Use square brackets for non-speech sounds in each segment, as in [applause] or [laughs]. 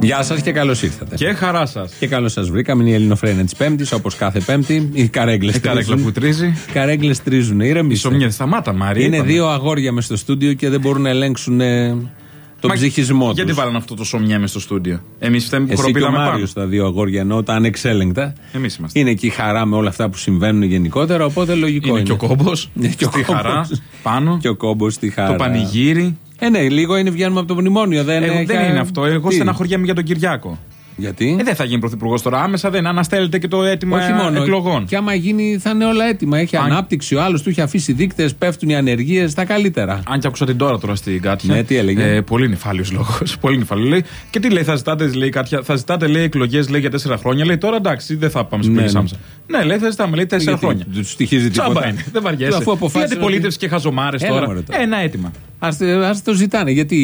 Γεια σας και καλώς ήρθατε. Και χαρά σας. Και καλώς σας βρήκαμε. Είναι η Ελληνοφρένια της Πέμπτης, όπως κάθε Πέμπτη. Οι καρέγκλες Η καρέκλα που τρίζει. Καρέγκλες τρίζουν. Ήρεμοι. Η σομνία σταμάτα, Μάρια. Είναι είπαμε. δύο αγόρια μες στο στούντιο και δεν μπορούν να ελέγξουν ε, τον Μα ψυχισμό του. Γιατί βάλανε αυτό το σομνιέ μες στο στούντιο; Εμείς φταίμε που Εσύ και ο χροπήλαμε πάνω. Μάριος τα δύο αγόρια ενώ τα ανεξέλεγκτα. Εμείς είμαστε. Είναι και η χαρά με όλα αυτά που συμβαίνουν γενικότερα, οπότε λογικό είναι. Είναι και ο κόμπος. Είναι και ο Στη χαρά. κόμπος. Πάνω. Και ο κόμπος στη χαρά. Το πανηγύρι. Ε, ναι, λίγο είναι βγαίνουμε από το μνημόνιο. Δεν, Ε, έχει- δεν είναι αυτό. Εγώ Τι; στεναχωριέμαι για τον Κυριάκο. Γιατί; Ε, δεν θα γίνει πρωθυπουργός τώρα. Άμεσα δεν αναστέλλεται και το αίτημα Όχι μόνο. εκλογών. Και άμα γίνει, θα είναι όλα έτοιμα. Έχει Αν- ανάπτυξη. Ο άλλος του έχει αφήσει δείκτες, πέφτουν οι ανεργίες, τα καλύτερα. Αν και άκουσα την τώρα τώρα στην Κάτια. Ναι, τι έλεγε; Ε, πολύ νυφάλιος λόγος. [laughs] πολύ νυφάλιος. Λέει. Και τι λέει, θα ζητάτε, λέει, κάτι, θα ζητάτε λέει, εκλογές λέει, για τέσσερα χρόνια. Λέει τώρα εντάξει, δεν θα πάμε σε Ναι, εκλογέ ναι. άμεσα. Ναι, λέει, θα ζητάμε λέει, τέσσερα Γιατί χρόνια. Του στοιχίζει τίποτα. Τσάμπα είναι, δεν βαριέσαι. Αφού Τι αποφάσισαν αντιπολίτευση ότι- και χαζομάρες Έλα, τώρα. μωρέ τώρα. Ε, Ένα αίτημα. Ας, ας το ζητάνε, γιατί.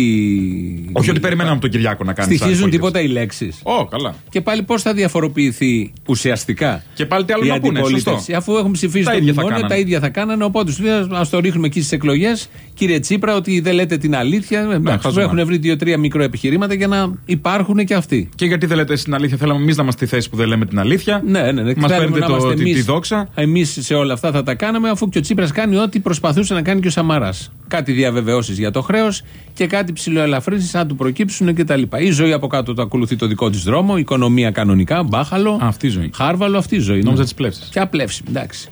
Όχι ότι περιμέναμε από τον Κυριάκο να κάνει. Στοιχίζουν τίποτα οι λέξεις. Ω, καλά. Και πάλι πώς θα διαφοροποιηθεί ουσιαστικά Και πάλι τι άλλο η να πούνε, αντιπολίτευση. σωστό. Αφού έχουν ψηφίσει Τα το ίδια θα μνημόνιο, κάνανε. τα ίδια θα κάνανε. Οπότε τους λέει, ας το ρίχνουμε εκεί στις εκλογές, κύριε Τσίπρα, ότι δεν λέτε την αλήθεια. Εντάξει, χαζομάρα. έχουν βρει δύο-τρία μικροεπιχειρήματα για να υπάρχουν και αυτοί. Και γιατί δεν λέτε εσείς την αλήθεια, θέλαμε εμείς να είμαστε στη θέση που δεν λέμε την αλήθεια. Ναι, ναι, ναι. Μας Θέλουμε παίρνετε να το, είμαστε τη, τη εμείς- δόξα. Εμείς σε όλα αυτά θα τα κάναμε, αφού και ο Τσίπρας κάνει ό,τι προσπαθούσε να κάνει και ο Σαμαράς. Κάτι διαβεβαιώσεις για το χρέος και κάτι ψηλοελαφρύνσεις αν του προκύψουν κτλ. Η ζωή από κάτω το ακολουθεί το δικό της δρόμο, οικονομία κανονικά, μπάχαλο. Α, αυτή η ζωή. Χάρβαλο, αυτή η ζωή. Νόμιζα ναι. τις πλεύσεις. Ποια πλεύση, εντάξει.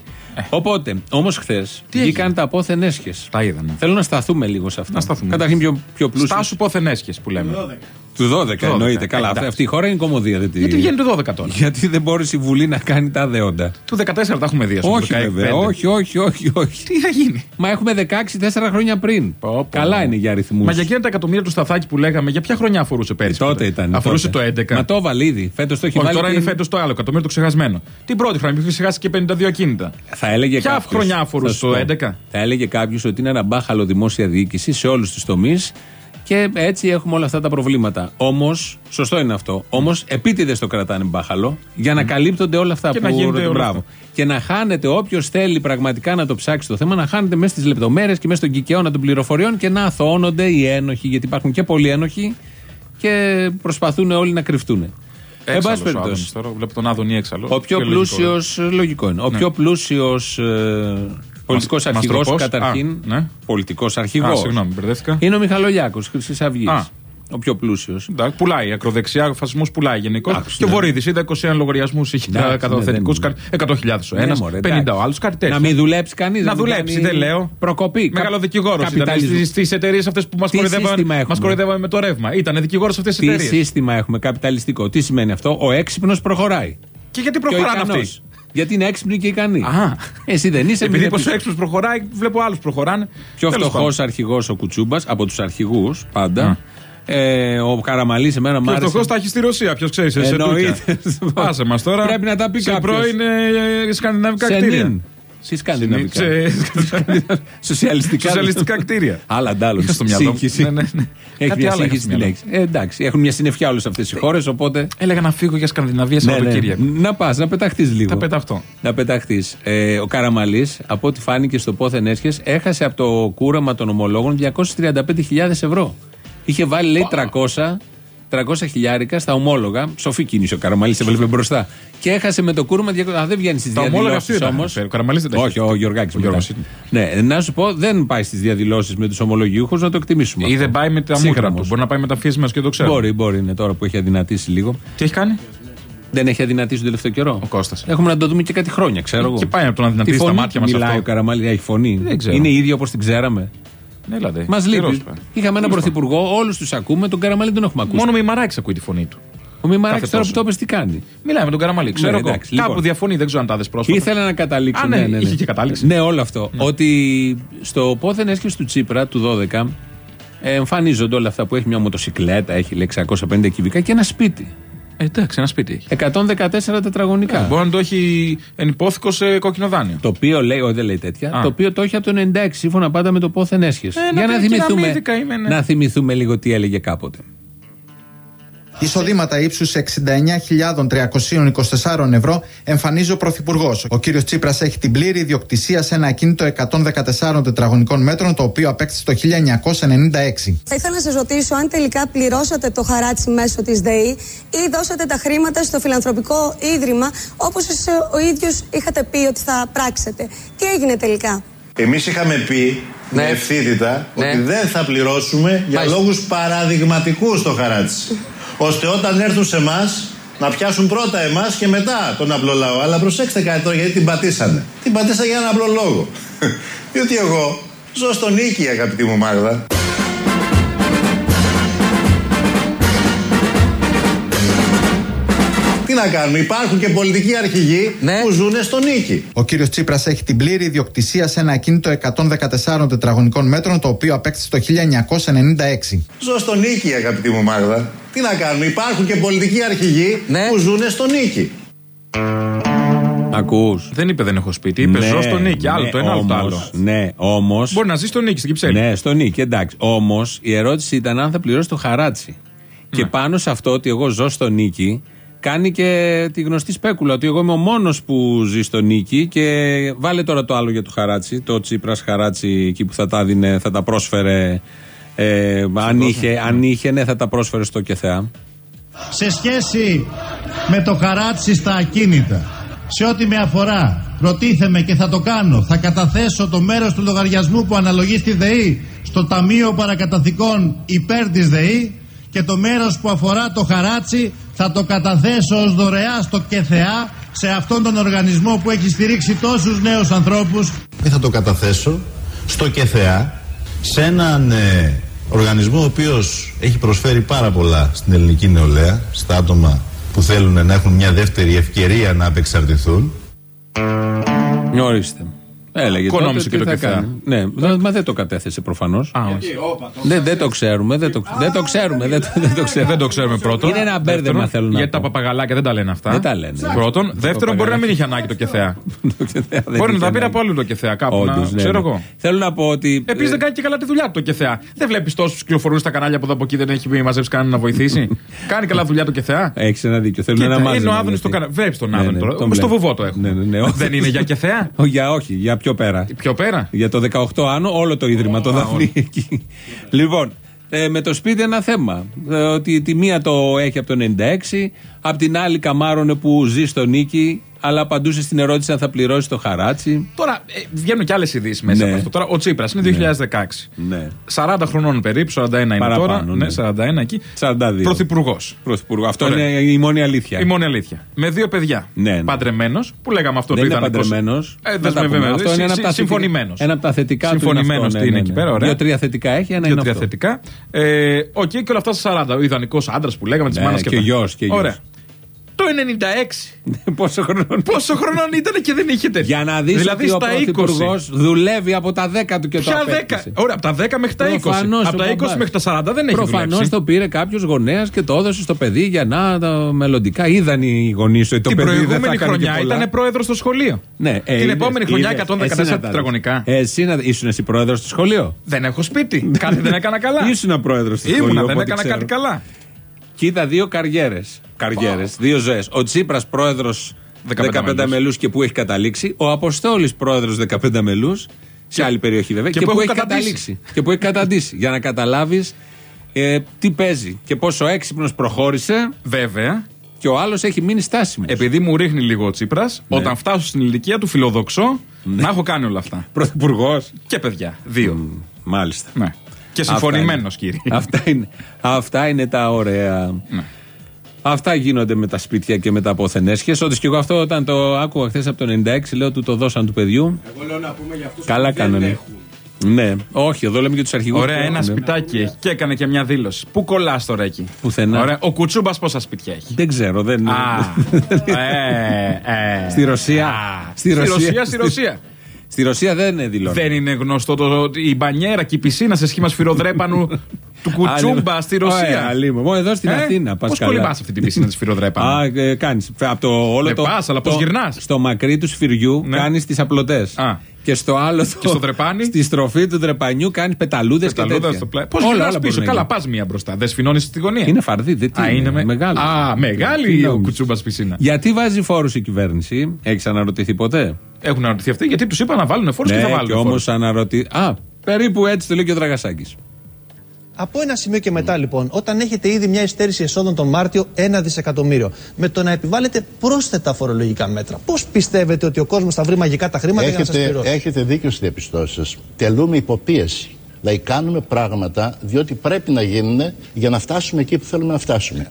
Οπότε, όμως χθες Τι βγήκαν έγινε; τα απόθεν έσχε. Τα είδανε. Θέλω να σταθούμε λίγο σε αυτά. Να σταθούμε. Καταρχήν πιο, πιο πλούσιο. Στάσου πόθεν έσχες που λέμε. Του 12, εννοείται. Ε, Καλά, αυτή, εντάξει. αυτή η χώρα είναι κομμωδία. Δεν τη... Γιατί βγαίνει το 12 τώρα; Γιατί δεν μπόρεσε η Βουλή να κάνει τα δέοντα. Του 14 τα έχουμε δει, ας πούμε, Όχι, 15. βέβαια. Όχι, όχι, όχι, όχι. Τι θα γίνει; Μα έχουμε 16 4 χρόνια πριν. Πω, πω. Καλά είναι για αριθμούς. Μα για εκείνα τα εκατομμύρια του σταθάκι που λέγαμε, για ποια χρονιά αφορούσε πέρυσι. τότε ήταν. Αφορούσε τότε. το 11. Μα το έβαλε ήδη. Φέτος το έχει Όχι, βάλει. τώρα και- είναι φέτος το άλλο εκατομμύριο το ξεχασμένο. Την πρώτη χρονιά που είχε ξεχάσει και 52 ακίνητα. Θα έλεγε Ποια κάποιος- χρονιά αφορούσε θα σου το πω. 11? Θα έλεγε κάποιος ότι είναι ένα μπάχαλο δημόσια διοίκηση σε όλους τους τομείς και έτσι έχουμε όλα αυτά τα προβλήματα. Όμως, σωστό είναι αυτό. Όμως, επίτηδες το κρατάνε μπάχαλο για να καλύπτονται όλα αυτά Και που να γίνεται όλο Μπράβο. αυτό. Και να χάνεται όποιος θέλει πραγματικά να το ψάξει το θέμα, να χάνεται μέσα στις λεπτομέρειες και μέσα στον κικαιώνα των πληροφοριών και να αθωώνονται οι ένοχοι, γιατί υπάρχουν και πολλοί ένοχοι και προσπαθούν όλοι να κρυφτούν. Εν πάση Έξαλλος ο περιπτώσει. Άδωνης τώρα. Βλέπω τον Άδωνη έξαλλος. Ο πιο Και λογικό, πλούσιος, λογικό είναι. Ο πιο πλούσιος πολιτικός Μας- αρχηγός μαστροπός. καταρχήν. Α, ναι. Πολιτικός Α, αρχηγός. συγγνώμη, μπερδεύτηκα. Είναι ο Μιχαλολιάκος, Χρυσής Αυγής. Α. Ο πιο πλούσιος. Εντάξει, πουλάει. Ακροδεξιά, φασισμό πουλάει γενικώς. Εντάξει, Και ο ναι. Βορύδης είδα 21 λογαριασμούς είχε Εντάξει, καταθετικούς. ναι, δεν- 100.000 ο ένας, 50 ο άλλος, κάτι τέτοιο. Να μην δουλέψει κανείς. Να δουλέψει, δεν λέω. Προκοπή. Μεγάλο δικηγόρος ήταν Καπιταλισμό. στι εταιρείες αυτές που μας Τι σύστημα κοροϊδεύαμε, έχουμε; μας κοροϊδεύαμε με το ρεύμα. Ήταν δικηγόρος σε αυτές τι Τι εταιρείες. σύστημα έχουμε, καπιταλιστικό. Τι σημαίνει αυτό, Ο έξυπνος προχωράει. Και γιατί Και ο προχωράνε ικανός. αυτοί; Γιατί είναι έξυπνοι και ικανοί. Α. Εσύ δεν είσαι Επειδή μην πω ο επι- έξυπνος προχωράει, βλέπω άλλους προχωράνε. Πιο Τέλος φτωχός πάντων. αρχηγός ο Κουτσούμπας από τους αρχηγούς πάντα. Ε, ο Καραμαλή εμένα μου Και ο άρεσε. φτωχός τα έχει στη Ρωσία. Ποιος ξέρει, σε Εννοείται. Άσε μας τώρα. Πρέπει να τα πει σε κάποιος. πρώην ε, σκανδιναβικά Σε κτίρια. Νυν. Στη σκανδιναβικά. Σε- Σοσιαλιστικά. Σοσιαλιστικά κτίρια. Άλλα αντάλλων. Είχα στο μυαλό μου. Σύγχυση. Ναι, ναι, ναι. Έχει Κάτι μια άλλο είχα σύγχυση στο στη μυαλό λέξη. Ε, εντάξει, έχουν μια συννεφιά όλες αυτές οι χώρες, οπότε. Έλεγα να φύγω για Σκανδιναβία Ναι, ναι. Σαββατοκύριακο. Να πας, να πεταχτείς λίγο. Θα πεταχτώ. Να πεταχτείς. Ε, ο Καραμαλής, από ό,τι φάνηκε στο πόθεν έσχες, έχασε από το κούραμα των ομολόγων 235.000 ευρώ. Είχε βάλει, λέει, 300. 300 χιλιάρικα στα ομόλογα. Σοφή κίνηση ο Καραμαλής, έβλεπε μπροστά. Και έχασε με το κούρεμα 200. Α, δεν βγαίνει στις Τα ομόλογα διαδηλώσεις αυτή δεν τα όμως. έφερε. Ο Καραμαλής δεν τα Όχι, έχει. ο Γιωργάκης. Ο Γιώργος είναι. Ναι, να σου πω, δεν πάει στις διαδηλώσεις με τους ομολογιούχους, να το εκτιμήσουμε. Ή αυτό. δεν πάει με τα μούτρα Σύγχρονος. του. Μπορεί να πάει με τα φύση μας και το ξέρω. Μπορεί, μπορεί, είναι τώρα που έχει αδυνατήσει λίγο. Τι έχει κάνει; Δεν έχει αδυνατήσει τον τελευταίο καιρό. ο Κώστας. Έχουμε να το δούμε και κάτι χρόνια, ξέρω εγώ. Και πάει από το να Τη δυνατήσει τα φωνή μάτια του μας μιλάει ο αυτό. Καραμαλής, έχει φωνή. Δεν ξέρω. Είναι ίδια όπως την ξέραμε. Ναι, έλατε. Μας Καιρός λείπει. πάει. Είχαμε έναν Τέλος πρωθυπουργό, όλους τους ακούμε, τον Καραμαλή δεν τον έχουμε ακούσει. Μόνο με η Μαράκης ακούει τη φωνή του. Ο Μημαράκη κάθε τώρα που τόσο. το είπες τι κάνει; Μιλάει με τον Καραμαλή. Ξέρω Ναι, εγώ. εντάξει, Κάπου λοιπόν. διαφωνεί, δεν ξέρω αν τα δες πρόσφατα. Ήθελα να καταλήξω. Α, ναι, είχε και κατάληξη. Ναι, όλο αυτό. Ότι στο πόθεν έσχεση του Τσίπρα του 12 ε, εμφανίζονται όλα αυτά που έχει μια μοτοσυκλέτα, έχει λέει 650 κυβικά και ένα σπίτι. Ε, εντάξει, ένα σπίτι έχει. 114 τετραγωνικά. Μπορεί να το έχει ενυπόθηκο σε κόκκινο δάνειο. Το οποίο λέει, όχι δεν λέει τέτοια, Α. το οποίο το έχει από το 96 σύμφωνα πάντα με το πόθεν έσχεση. Ε, να Για να πει, θυμηθούμε, κεραμίδικα είμαι, ναι. να θυμηθούμε λίγο τι έλεγε κάποτε. Εισοδήματα ύψους 69.324 ευρώ εμφανίζει ο Πρωθυπουργός. Ο κύριος Τσίπρας έχει την πλήρη ιδιοκτησία σε ένα ακίνητο 114 τετραγωνικών μέτρων, το οποίο απέκτησε το 1996. Θα ήθελα να σας ρωτήσω αν τελικά πληρώσατε το χαράτσι μέσω της ΔΕΗ ή δώσατε τα χρήματα στο φιλανθρωπικό ίδρυμα, όπως ο ίδιος είχατε πει ότι θα πράξετε. Τι έγινε τελικά; Εμείς είχαμε πει ναι. με ευθύτητα ναι. ότι δεν θα πληρώσουμε για λόγους παραδειγματικούς το χαράτσι ώστε όταν έρθουν σε εμάς να πιάσουν πρώτα εμάς και μετά τον απλό λαό. Αλλά προσέξτε κάτι τώρα γιατί την πατήσανε. Την πατήσανε για έναν απλό λόγο. [laughs] Διότι εγώ ζω στον νίκη, αγαπητή μου Μάγδα. Τι να κάνουμε, υπάρχουν και πολιτικοί αρχηγοί ναι. που ζουν στον νίκη. Ο κύριος Τσίπρας έχει την πλήρη ιδιοκτησία σε ένα ακίνητο 114 τετραγωνικών μέτρων, το οποίο απέκτησε το 1996. Ζω στον νίκη, αγαπητή μου Μάγδα. Τι να κάνουμε, υπάρχουν και πολιτικοί αρχηγοί ναι. που ζουν στον νίκη. Ακούς. Δεν είπε δεν έχω σπίτι, είπε ναι, ζω στο νίκη. Άλλο ναι, το ένα, άλλο το άλλο. Ναι, όμως. Μπορεί να ζεις στο νίκη, στην Κυψέλη. Ναι, στο νίκη, εντάξει. Όμως η ερώτηση ήταν αν θα πληρώσει το χαράτσι. Και ναι. πάνω σε αυτό ότι εγώ ζω στο νίκη, κάνει και τη γνωστή σπέκουλα ότι εγώ είμαι ο μόνος που ζει στο νίκη και βάλε τώρα το άλλο για το χαράτσι. Το τσίπρας χαράτσι εκεί που θα τα δίνε, θα τα πρόσφερε. Ε, αν, είχε, αν είχε, ναι, θα τα πρόσφερε στο ΚΕΘΕΑ. Σε σχέση με το χαράτσι στα ακίνητα, σε ό,τι με αφορά, προτίθεμαι και θα το κάνω. Θα καταθέσω το μέρος του λογαριασμού που αναλογεί στη ΔΕΗ στο Ταμείο Παρακαταθήκων υπέρ της ΔΕΗ και το μέρος που αφορά το χαράτσι θα το καταθέσω ως δωρεά στο ΚΕΘΕΑ σε αυτόν τον οργανισμό που έχει στηρίξει τόσους νέους ανθρώπους. Και θα το καταθέσω στο ΚΕΘΕΑ σε έναν ε, οργανισμό ο οποίος έχει προσφέρει πάρα πολλά στην ελληνική νεολαία, στα άτομα που θέλουν να έχουν μια δεύτερη ευκαιρία να απεξαρτηθούν. Ορίστε. Έλεγε Οικονόμησε και το κεφέ. Ναι, μα δεν το κατέθεσε προφανώς. Δεν, δεν το ξέρουμε. Δεν το, δεν το ξέρουμε. Δεν, δεν, το ξέρουμε. δεν το ξέρουμε πρώτον. Είναι ένα μπέρδεμα θέλω να Γιατί τα παπαγαλάκια δεν τα λένε αυτά. Δεν τα λένε. Πρώτον. Δεύτερον, μπορεί να μην είχε ανάγκη το κεφέα. [laughs] Μπορεί να τα πήρε από άλλο το κεφέα κάπου. Ξέρω ναι. εγώ. Θέλω να πω ότι. Επίσης δεν κάνει και καλά τη δουλειά του το κεφέα. Δεν βλέπεις τόσους κυκλοφορούν στα κανάλια που εδώ από εκεί δεν έχει μαζέψει κανένα να βοηθήσει; [laughs] Κάνει καλά δουλειά το κεφέα; Έχεις ένα δίκιο. Θέλω να μάθει. Είναι ο Άδωνης το κανένα. Βλέπεις τον Άδωνη τώρα. Στο βουβό το έχουμε. Δεν είναι για κεφέα; [laughs] Όχι, για πιο πέρα. Πιο πέρα; Για το 18 άνω, όλο το ίδρυμα, το Δαφνί εκεί. Λοιπόν, ε, με το σπίτι ένα θέμα. Ε, ότι τη μία το έχει από το 96, απ' την άλλη καμάρωνε που ζει στο νίκη αλλά απαντούσε στην ερώτηση αν θα πληρώσει το χαράτσι. Τώρα ε, βγαίνουν και άλλες ειδήσεις μέσα ναι. από αυτό. Τώρα, ο Τσίπρας είναι 2016. Ναι. 40 ναι. χρονών περίπου, 41 είναι τώρα. Ναι. 41 ναι, εκεί. 42. Πρωθυπουργός. Αυτό είναι η μόνη αλήθεια. Η μόνη αλήθεια. Με δύο παιδιά. Ναι, ναι. Παντρεμένος, που λέγαμε αυτό δεν το ιδανικός. Παντρεμένος. Ε, δεσμευμένο. Αυτό είναι ένα από τα συμφωνημένος. Ένα από τα θετικά του. Συμφωνημένος είναι, είναι εκεί πέρα. Δύο-τρία θετικά έχει, ένα είναι. Δύο-τρία θετικά. Ε, οκ, και όλα αυτά στα 40. Ο ιδανικός άντρας που λέγαμε της μάνας και γιος. Ωραία. Το 96. [laughs] Πόσο χρονών. Πόσο χρονών ήταν και δεν είχε τέτοια. Για να δεις δηλαδή ότι ο Πρωθυπουργός δουλεύει από τα 10 του και το Ποια 10. Ωραία, από τα 10 μέχρι τα 20. από τα 20 μέχρι τα 40 δεν έχει Προφανώς το πήρε κάποιος γονέας και το έδωσε στο παιδί για να τα μελλοντικά είδαν οι γονείς του. Την προηγούμενη χρονιά ήταν πρόεδρος στο σχολείο. Ναι, ε, Την επόμενη χρονιά 114 τετραγωνικά. Εσύ ήσουν εσύ πρόεδρος στο σχολείο; Δεν έχω σπίτι. Κάτι δεν έκανα καλά. [laughs] Ήσουν πρόεδρος στο σχολείο. Ήμουν, δεν έκανα κάτι καλά. Και είδα δύο καριέρες. Καριέρες, δύο ζωές. Ο Τσίπρας πρόεδρος 15, 15 μελού και που έχει καταλήξει. Ο Αποστόλης πρόεδρος 15 μελού. Σε άλλη περιοχή βέβαια. Και, και που, που, έχει καταλήξει. και που έχει καταντήσει. για να καταλάβεις ε, τι παίζει. Και πόσο έξυπνος προχώρησε. Βέβαια. Και ο άλλος έχει μείνει στάσιμος. Επειδή μου ρίχνει λίγο ο Τσίπρας, ναι. όταν φτάσω στην ηλικία του φιλοδοξώ ναι. να έχω κάνει όλα αυτά. Πρωθυπουργός. Και παιδιά. Δύο. Mm, μάλιστα. Ναι. Και συμφωνημένος, κύριε. Αυτά είναι, αυτά είναι τα ωραία. Ναι. Αυτά γίνονται με τα σπίτια και με τα αποθενέσχες. Όντως και εγώ αυτό όταν το άκουγα χθες από το 96, λέω ότι το δώσαν του παιδιού. Εγώ λέω να πούμε για αυτούς Καλά κάνανε. Ναι, όχι, εδώ λέμε για τους αρχηγούς. Ωραία, ένα σπιτάκι έχει και έκανε και μια δήλωση. Πού κολλάς τώρα εκεί; Πουθενά. Ωραία. Ο Κουτσούμπας πόσα σπίτια έχει; Δεν ξέρω, δεν. Α, [laughs] ε, ε, στη Ρωσία. στη Ρωσία, στη Ρωσία. Στη Ρωσία δεν είναι δηλώνει. Δεν είναι γνωστό το, η μπανιέρα και η πισίνα σε σχήμα σφυροδρέπανου [laughs] του κουτσούμπα στη Ρωσία. Μόνο εδώ στην ε, Αθήνα. Πώς κολυμπάς αυτή την πισίνα της σφυροδρέπανου; [laughs] Α, ε, κάνεις. Από το όλο ε, το. Πας, αλλά πώς γυρνάς; Στο μακρύ του σφυριού ναι. κάνεις τις απλωτές. Και στο άλλο. Και στο δρεπάνι. Στη στροφή του δρεπανιού κάνεις πεταλούδες και τέτοια. Πώς όλα πίσω. Καλά, πας μία μπροστά. Δεν σφινώνεις στη γωνία. Είναι φαρδί. Δεν Α, είναι μεγάλη. Α, μεγάλη ο κουτσούμπας πισίνα. Γιατί βάζει φόρους η κυβέρνηση, έχεις αναρωτηθεί ποτέ; Έχουν αναρωτηθεί αυτοί γιατί τους είπα να βάλουν φόρους και θα ναι, βάλουν. Και όμως αναρωτηθεί. Α, περίπου έτσι το λέει και ο Δραγασάκη. Από ένα σημείο και μετά, λοιπόν, όταν έχετε ήδη μια υστέρηση εσόδων τον Μάρτιο, ένα δισεκατομμύριο, με το να επιβάλλετε πρόσθετα φορολογικά μέτρα, πώς πιστεύετε ότι ο κόσμος θα βρει μαγικά τα χρήματα έχετε, για να σας πληρώσει; Έχετε δίκιο στις διαπιστώσεις σας. Τελούμε υποπίεση. Δηλαδή, κάνουμε πράγματα διότι πρέπει να γίνουν για να φτάσουμε εκεί που θέλουμε να φτάσουμε.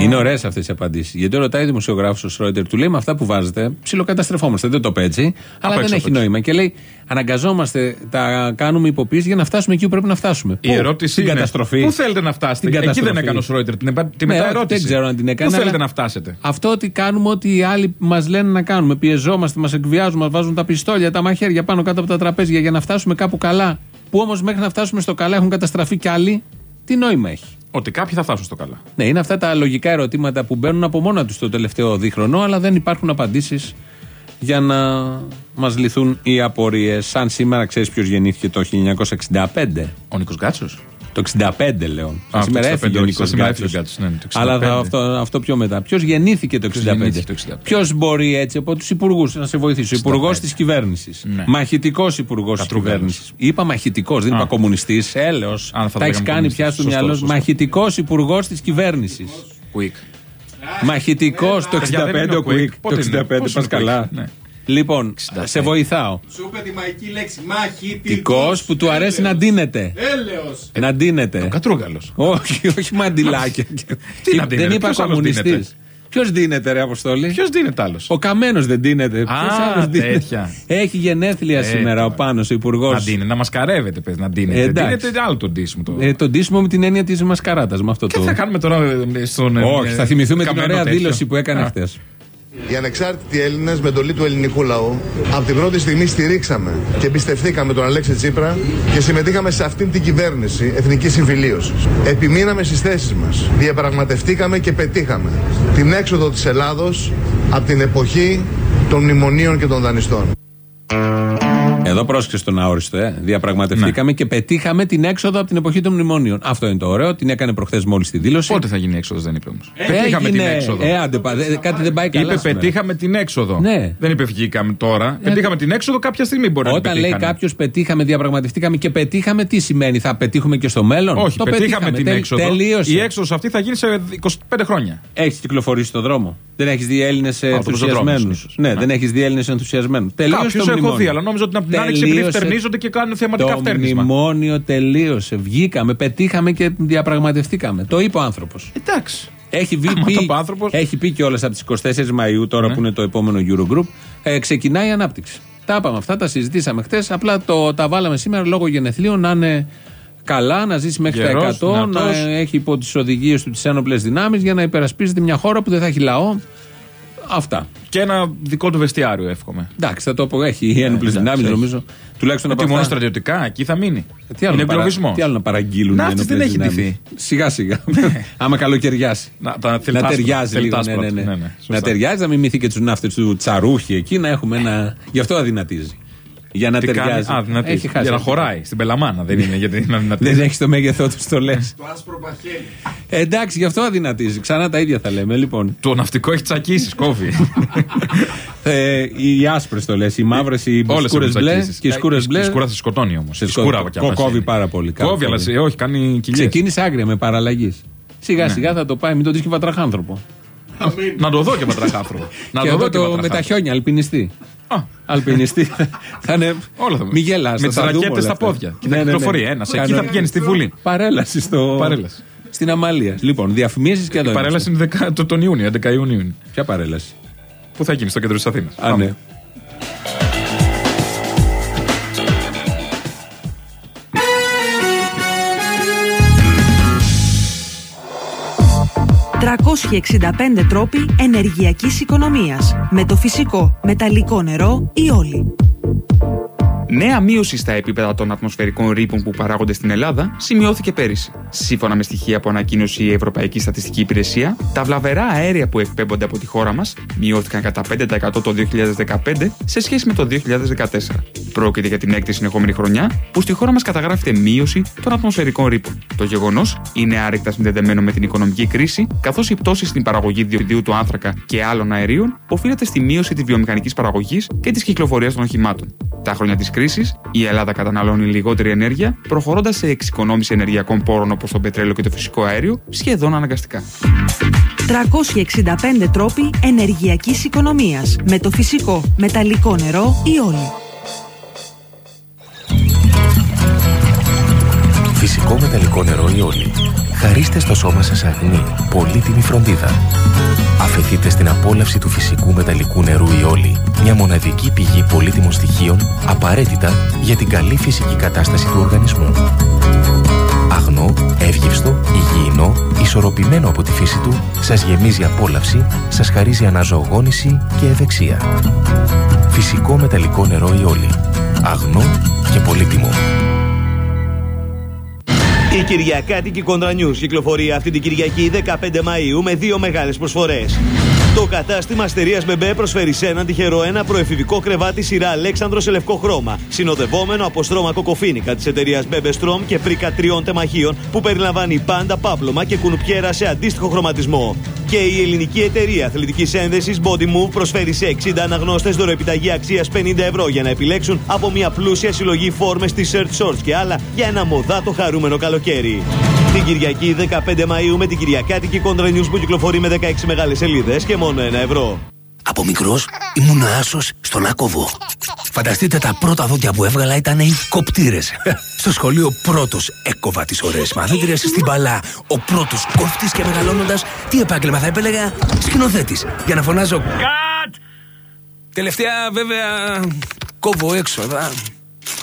Είναι ωραίες αυτές οι απαντήσεις. Γιατί ρωτάει ο δημοσιογράφος ο Σρόιντερ, του λέει με αυτά που βάζετε, ψιλοκαταστρεφόμαστε. Δεν το πέτσει, αλλά δεν έχει νόημα. Και λέει, αναγκαζόμαστε, τα κάνουμε υποποίηση για να φτάσουμε εκεί που πρέπει να φτάσουμε. Η ερώτηση είναι. Καταστροφή. Πού θέλετε να φτάσετε, Εκεί δεν έκανε ο Σρόιντερ την, την ναι, Δεν ξέρω αν την έκανε. Πού θέλετε να φτάσετε; Αυτό ότι κάνουμε ό,τι οι άλλοι μας λένε να κάνουμε. Πιεζόμαστε, μας εκβιάζουν, μας βάζουν τα πιστόλια, τα μαχαίρια πάνω κάτω από τα τραπέζια για να φτάσουμε κάπου καλά. Που όμως μέχρι να φτάσουμε στο καλά έχουν καταστραφεί κι άλλοι. Τι νόημα έχει; Ότι κάποιοι θα φτάσουν στο καλά. Ναι, είναι αυτά τα λογικά ερωτήματα που μπαίνουν από μόνα τους το τελευταίο δίχρονο, αλλά δεν υπάρχουν απαντήσεις για να μας λυθούν οι απορίες. Σαν σήμερα, ξέρεις ποιος γεννήθηκε το 1965. Ο Νίκος Γκάτσο. Το 65 λέω. Α, σήμερα έφυγε ο Νίκος Γκάτσος. Ναι, Αλλά αυτό, αυτό πιο μετά. Ποιος γεννήθηκε το 65. Ποιος μπορεί έτσι από τους υπουργούς να σε βοηθήσει; Ο υπουργός της κυβέρνησης. Ναι. Μαχητικός υπουργός της κυβέρνησης. Είπα μαχητικός, δεν είπα κομμουνιστής. Έλεος. Τα έχεις κάνει πια στο μυαλό. Μαχητικός υπουργός της κυβέρνησης. Μαχητικός το 65 ο Κουίκ. Το 65 πας καλά. Ναι. Λοιπόν, σε βοηθάω. Σου είπε τη μαγική λέξη. Μαχητικό. που του αρέσει να ντύνεται. Έλεος. Να ντύνεται. Ο κατρούγκαλος. Όχι, όχι μαντιλάκια. Τι να Δεν είπα κομμουνιστή. Ποιος δίνεται, ρε Αποστόλη; Ποιος δίνεται άλλος; Ο Καμένος δεν δίνεται. Α, τέτοια. Έχει γενέθλια σήμερα ο Πάνος, ο υπουργός. Να δίνεται, να μασκαρεύεται, πες να δίνεται. Ε, δίνεται άλλο τον τίσιμο. Το... Ε, τον τίσιμο με την έννοια της μασκαράτας. Και το... θα κάνουμε τώρα ε, στον. Όχι, θα θυμηθούμε την ωραία δήλωση που έκανε χτε. Οι ανεξάρτητοι Έλληνες με εντολή του ελληνικού λαού από την πρώτη στιγμή στηρίξαμε και εμπιστευτήκαμε τον Αλέξη Τσίπρα και συμμετείχαμε σε αυτήν την κυβέρνηση εθνικής συμφιλίωσης. Επιμείναμε στις θέσεις μας. Διαπραγματευτήκαμε και πετύχαμε την έξοδο της Ελλάδος από την εποχή των μνημονίων και των δανειστών. Εδώ πρόσεξε τον αόριστο, ε. Διαπραγματευτήκαμε ναι. και πετύχαμε την έξοδο από την εποχή των μνημονίων. Αυτό είναι το ωραίο. Την έκανε προχθές μόλις τη δήλωση. Πότε θα γίνει έξοδος, δεν είπε όμως. Ε, πετύχαμε την έξοδο. Ε, άντε, κάτι δεν πάει καλά. Είπε πετύχαμε την έξοδο. Ναι. Δεν είπε βγήκαμε τώρα. Ε, πετύχαμε την έξοδο κάποια στιγμή μπορεί Όταν να Όταν λέει κάποιος πετύχαμε, διαπραγματευτήκαμε και πετύχαμε, τι σημαίνει, θα πετύχουμε και στο μέλλον; Όχι, το πετύχαμε, την έξοδο. Τελείωσε. Η έξοδος αυτή θα γίνει σε 25 χρόνια. Έχεις κυκλοφορήσει στον δρόμο. Δεν έχεις δει Έλληνες ενθουσιασμένους. Ναι, δεν έχεις δει Έλληνες ενθουσιασμένους. Τελείωσε. Κάποιο έχω δει, αλλά νόμιζα ότι να την εμφανίζονται και κάνουν θεματικά το φτέρνισμα. Το μνημόνιο τελείωσε. Βγήκαμε, πετύχαμε και διαπραγματευτήκαμε. Το είπε ο άνθρωπος. Εντάξει. Έχει, πει, έχει πει κιόλας από τις 24 Μαου, τώρα ναι. που είναι το επόμενο Eurogroup, ε, ξεκινάει η ανάπτυξη. Τα είπαμε αυτά, τα συζητήσαμε χθες. Απλά το, τα βάλαμε σήμερα λόγω γενεθλίων να είναι καλά, να ζήσει μέχρι τα 100, να έχει υπό τις οδηγίες του τις ένοπλες δυνάμεις για να υπερασπίζεται μια χώρα που δεν θα έχει λαό. Αυτά. Και ένα δικό του βεστιάριο, εύχομαι. Εντάξει, θα το πω. Έχει οι ένοπλε δυνάμεις, νομίζω. Τουλάχιστον από μόνο στρατιωτικά, εκεί θα μείνει. Ε, τι άλλο, είναι παρα... τι άλλο να παραγγείλουν. Να, δεν έχει ντυθεί. Σιγά σιγά. Ναι. [laughs] Άμα καλοκαιριάσει. Να, τα να ταιριάζει λίγο. Ναι, ναι, ναι. Να ταιριάζει, να μιμηθεί και τους ναύτες του τσαρούχη εκεί, να έχουμε ένα. Γι' αυτό αδυνατίζει. Για να ταιριάζει. Α, έχει χάσει. Για να χωράει στην πελαμάνα. Δεν είναι γιατί να Δεν έχει το μέγεθό τους το λες. Το άσπρο παχέλι. Εντάξει, γι' αυτό αδυνατίζει. Ξανά τα ίδια θα λέμε. Λοιπόν. Το ναυτικό έχει τσακίσει, κόβει. [laughs] ε, οι άσπρες το λες. Οι μαύρες, οι σκούρε μπλε. Και οι σκούρες μπλε. Η σκούρα θα σκοτώνει όμως. Κόβει πάρα πολύ. Κόβει, αλλά όχι, κάνει κοιλιές. Ξεκίνησε άγρια με παραλλαγής. Σιγά ναι. σιγά θα το πάει, μην το δεις και πατραχάνθρωπο. Να το δω και πατραχάνθρωπο. [laughs] Να το δω και με τα χιόνια, αλπινιστή. Αλπινιστή. θα είναι. Όλα θα Μη γελάς. Με τις ρακέτες στα πόδια. Και θα ναι, ναι, κυκλοφορεί ένας. Εκεί θα πηγαίνει στη Βουλή. Παρέλαση στο. Παρέλαση. Στην Αμαλία. Λοιπόν, διαφημίσεις και εδώ. Η παρέλαση είναι τον Ιούνιο, 11 Ιουνίου. Ποια παρέλαση; Πού θα γίνει, στο κέντρο της Αθήνας. Α, ναι. 365 τρόποι ενεργειακής οικονομίας. Με το φυσικό, μεταλλικό νερό ή όλοι. Νέα μείωση στα επίπεδα των ατμοσφαιρικών ρήπων που παράγονται στην Ελλάδα σημειώθηκε πέρυσι. Σύμφωνα με στοιχεία που ανακοίνωσε η Ευρωπαϊκή Στατιστική Υπηρεσία, τα βλαβερά αέρια που εκπέμπονται από τη χώρα μας μειώθηκαν κατά 5% το 2015 σε σχέση με το 2014. Πρόκειται για την έκτη συνεχόμενη χρονιά που στη χώρα μας καταγράφεται μείωση των ατμοσφαιρικών ρήπων. Το γεγονός είναι άρρηκτα συνδεδεμένο με την οικονομική κρίση, καθώς η πτώση στην παραγωγή διοξιδίου του άνθρακα και άλλων αερίων οφείλεται στη μείωση της βιομηχανικής παραγωγής και της κυκλοφορίας των οχημάτων. Τα χρόνια της κρίσης, η Ελλάδα καταναλώνει λιγότερη ενέργεια, προχωρώντας σε εξοικονόμηση ενεργειακών πόρων όπως το πετρέλαιο και το φυσικό αέριο σχεδόν αναγκαστικά. 365 τρόποι ενεργειακής οικονομίας με το φυσικό, μεταλλικό νερό ή όλοι. Φυσικό μεταλλικό νερό ή όλοι. Χαρίστε στο σώμα σας αγνή, πολύτιμη φροντίδα. Αφαιθείτε στην απόλαυση του φυσικού μεταλλικού νερού ή όλοι, μια μοναδική πηγή πολύτιμων στοιχείων απαραίτητα για την καλή φυσική κατάσταση του οργανισμού. Αγνό, εύγευστο, υγιεινό, ισορροπημένο από τη φύση του, σας γεμίζει απόλαυση, σας χαρίζει αναζωογόνηση και ευεξία. Φυσικό μεταλλικό νερό ή όλοι. Αγνό και πολύτιμο. Η Κυριακάτικη Κοντρανιούς κυκλοφορεί αυτή την Κυριακή 15 Μαΐου με δύο μεγάλες προσφορές. Το κατάστημα Αστερίας Μπεμπέ προσφέρει σε έναν τυχερό ένα προεφηβικό κρεβάτι σειρά Αλέξανδρος σε λευκό χρώμα. Συνοδευόμενο από στρώμα κοκοφίνικα της εταιρείας Μπεμπέ Στρομ και πρίκα τριών τεμαχίων που περιλαμβάνει πάντα πάπλωμα και κουνουπιέρα σε αντίστοιχο χρωματισμό. Και η ελληνική εταιρεία αθλητικής ένδεση Body Move προσφέρει σε 60 αναγνώστες δωρεπιταγή αξίας 50 ευρώ για να επιλέξουν από μια πλούσια συλλογή φόρμες t-shirt shorts και άλλα για ένα μοδάτο χαρούμενο καλοκαίρι. Την Κυριακή 15 Μαου με την Κυριακάτικη Κόντρα News που κυκλοφορεί με 16 μεγάλες σελίδες και μόνο ένα ευρώ. Από μικρός ήμουν άσος στον Άκοβο. Φανταστείτε τα πρώτα δόντια που έβγαλα ήταν οι κοπτήρες. [laughs] Στο σχολείο πρώτος έκοβα τις ωραίες μαθήτριες στην παλά. Ο πρώτος κόφτης και μεγαλώνοντας, τι επάγγελμα θα επέλεγα, σκηνοθέτης. Για να φωνάζω. Κατ! Τελευταία βέβαια κόβω έξοδα.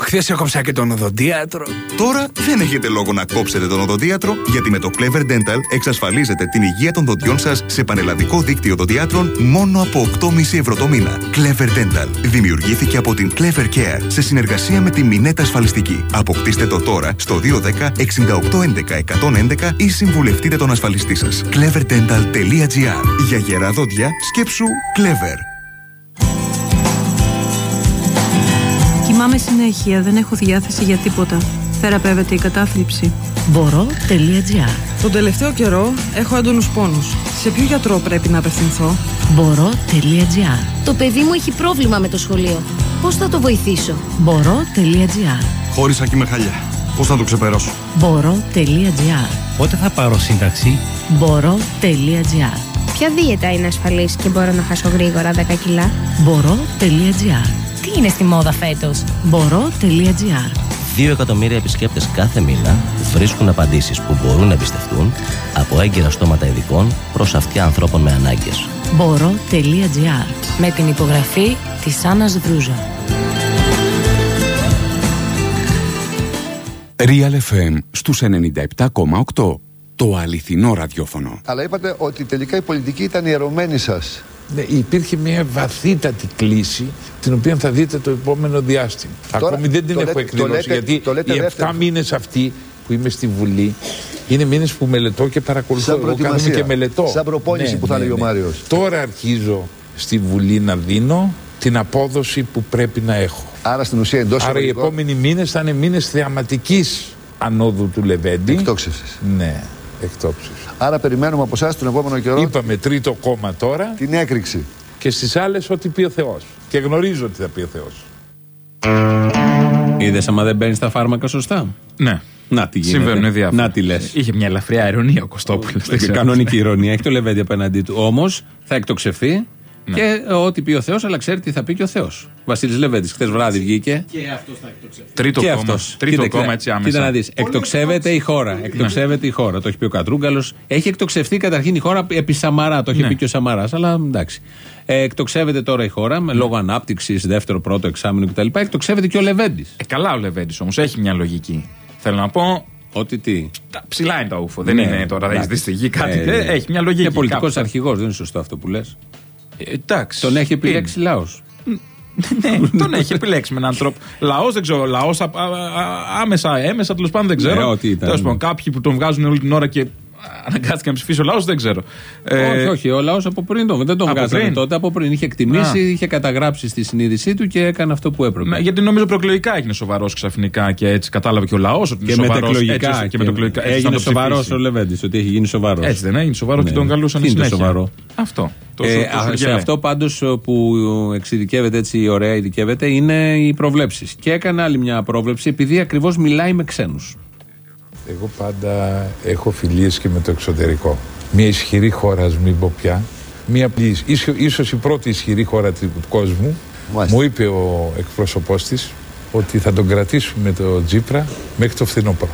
Χθες έκοψα και τον οδοντίατρο. Τώρα δεν έχετε λόγο να κόψετε τον οδοντίατρο, γιατί με το Clever Dental εξασφαλίζετε την υγεία των δοντιών σας σε πανελλαδικό δίκτυο οδοντιάτρων μόνο από 8,5 ευρώ το μήνα. Clever Dental δημιουργήθηκε από την Clever Care σε συνεργασία με τη Μινέτα Ασφαλιστική. Αποκτήστε το τώρα στο 210 6811 111 ή συμβουλευτείτε τον ασφαλιστή σας. cleverdental.gr Για γερά δόντια, σκέψου Clever. Κοιμάμαι συνέχεια, δεν έχω διάθεση για τίποτα. Θεραπεύεται η κατάθλιψη. Μπορώ.gr Τον τελευταίο καιρό έχω έντονους πόνους. Σε ποιο γιατρό πρέπει να απευθυνθώ; Μπορώ.gr Το παιδί μου έχει πρόβλημα με το σχολείο. Πώς θα το βοηθήσω; Μπορώ.gr Χώρισα και με χαλιά. Πώς θα το ξεπεράσω; Μπορώ.gr Πότε θα πάρω σύνταξη; Μπορώ.gr Ποια δίαιτα είναι ασφαλής και μπορώ να χάσω γρήγορα 10 κιλά; Μπορώ.gr Τι είναι στη μόδα φέτος; Μπορώ.gr 2 εκατομμύρια επισκέπτες κάθε μήνα που βρίσκουν απαντήσεις που μπορούν να εμπιστευτούν από έγκυρα στόματα ειδικών προς αυτιά ανθρώπων με ανάγκες. Μπορώ.gr Με την υπογραφή της Άννας Δρούζα. Real FM στους 97,8. Το αληθινό ραδιόφωνο. Αλλά είπατε ότι τελικά η πολιτική ήταν ιερωμένη σας. Ναι, υπήρχε μια βαθύτατη κλίση την οποία θα δείτε το επόμενο διάστημα. Τώρα, Ακόμη δεν την το έχω λέτε- εκδηλώσει το λέτε- γιατί το λέτε οι 7 δεύτερο. μήνες αυτοί που είμαι στη Βουλή είναι μήνες που μελετώ και παρακολουθώ. Σαν Εγώ κάνουμε προετοιμασία. και μελετώ. Ναι, Σαν προπόνηση που θα έλεγε ο Μάριος. Τώρα αρχίζω στη Βουλή να δίνω την απόδοση που πρέπει να έχω. Άρα στην ουσία εντός Άρα οι εισαγωγικών- επόμενοι μήνες θα είναι μήνες θεαματικής ανόδου του Λεβέντη. Εκτόξευσης. Ναι, εκτόξευσης. Άρα περιμένουμε από εσάς τον επόμενο καιρό Είπαμε τρίτο κόμμα τώρα. την έκρηξη. Και στις άλλες ό,τι πει ο Θεός. Και γνωρίζω τι θα πει ο Θεός. Είδες άμα δεν παίρνεις τα φάρμακα σωστά; Ναι. Να τι γίνεται. Συμβαίνουν διάφορα. Να τι λες. Είχε μια ελαφριά ειρωνία ο Κωστόπουλος. Κανονική ηρωνία. Έχει το λεβέντι απέναντί του. Όμως θα εκτοξευθεί Ναι. και ό,τι πει ο Θεός, αλλά ξέρει τι θα πει και ο Θεός. Βασίλης Λεβέντης, χθες βράδυ βγήκε. Και αυτός θα εκτοξευτεί. Τρίτο και κόμμα. αυτός. Τρίτο Κοίτα, κόμμα έτσι άμεσα. Κοίτα να δεις. Εκτοξεύεται η χώρα. Εκτοξεύεται η χώρα. Το έχει πει ο Κατρούγκαλος. Έχει εκτοξευτεί καταρχήν η χώρα επί Σαμαρά. Το έχει Ναι. πει και ο Σαμαράς. Αλλά εντάξει. Ε, εκτοξεύεται τώρα η χώρα με λόγω ανάπτυξης, δεύτερο, πρώτο εξάμεινο κτλ. Εκτοξεύεται και ο Λεβέντης. Ε, καλά ο Λεβέντης όμως έχει μια λογική. Θέλω να πω. Ότι τι; Τα ψηλά είναι τα ούφο. Δεν Ναι, είναι τώρα, δεν έχεις δει στη γη κάτι. Ε, Ε, έχει μια λογική. Και πολιτικός κάπου. αρχηγός, δεν είναι σωστό αυτό που λες. Ε, εντάξει. Τον έχει επιλέξει λαός. ναι, τον έχει επιλέξει με έναν τρόπο. Λαός δεν ξέρω, λαός άμεσα, έμεσα τέλος πάντων δεν ξέρω. Ναι, ό,τι ήταν, Τέλος ναι. πάντων, κάποιοι που τον βγάζουν όλη την ώρα και αναγκάστηκε να ψηφίσει ο λαός δεν ξέρω. Ε, όχι, όχι, ο λαός από πριν τον, δεν τον από βγάζανε πριν; τότε. Από πριν είχε εκτιμήσει, Α. είχε καταγράψει στη συνείδησή του και έκανε αυτό που έπρεπε. Ναι, γιατί νομίζω προεκλογικά έγινε σοβαρός ξαφνικά και έτσι κατάλαβε και ο λαός ότι και είναι σοβαρός, μετεκλογικά. έτσι, και μετεκλογικά, έτσι να έγινε το σοβαρός ψηφίσει. ο Λεβέντης, ότι έχει γίνει σοβαρός. Έτσι δεν έγινε σοβαρός και τον καλούσαν Τι είναι το συνέχεια. σοβαρό; Αυτό. Το, Ε, το, α, το σε σουργελέ. αυτό πάντως που εξειδικεύεται έτσι ωραία, ειδικεύεται, είναι οι προβλέψεις. Και έκανε άλλη μια πρόβλεψη επειδή ακριβώς μιλάει με ξένους. Εγώ πάντα έχω φιλίες και με το εξωτερικό. Μια ισχυρή χώρα, ας μην πω πια. Μια, ίσο- ίσως η πρώτη ισχυρή χώρα του του κόσμου. Μου είπε ο εκπρόσωπός της ότι θα τον κρατήσουμε το Τζίπρα μέχρι το φθινόπωρο.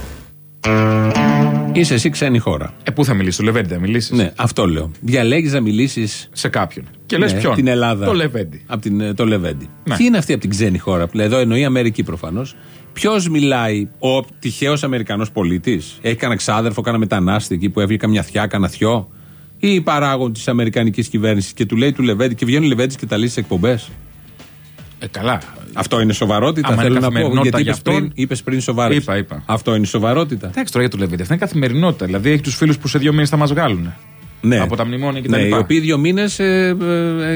Είσαι εσύ ξένη χώρα. Ε, πού θα μιλήσεις, στο Λεβέντι θα μιλήσεις; Ναι, αυτό λέω. Διαλέγεις να μιλήσεις. Σε κάποιον. Και λες ποιον; Την Ελλάδα. Το Λεβέντι. Από την, ε, το Λεβέντι. Ναι. Ποιοι είναι αυτοί από την ξένη χώρα; που λέει, Εδώ εννοεί Αμερική προφανώς. Ποιος μιλάει, ο τυχαίος Αμερικανός πολίτης; Έχει κανένα ξάδερφο, κανένα μετανάστη εκεί που έβγαινε καμιά θιά, κανένα θειό. Ή παράγον της Αμερικανικής κυβέρνησης και του λέει του Λεβέντι και βγαίνει ο Λεβέντι και τα λέει στι εκπομπές; Ε, καλά. Αυτό είναι σοβαρότητα. Άμα θέλω είναι να πω. καθημερινότητα Γιατί για είπες αυτόν- πριν, είπες πριν σοβαρότητα. Είπα, είπα. Αυτό είναι σοβαρότητα. Εντάξει τώρα για το Λεβέντι. Αυτά είναι καθημερινότητα. Δηλαδή έχει τους φίλους που σε δύο μήνες θα μας βγάλουν. Ναι. Από τα μνημόνια κτλ. Ναι, οι οποίοι δύο μήνες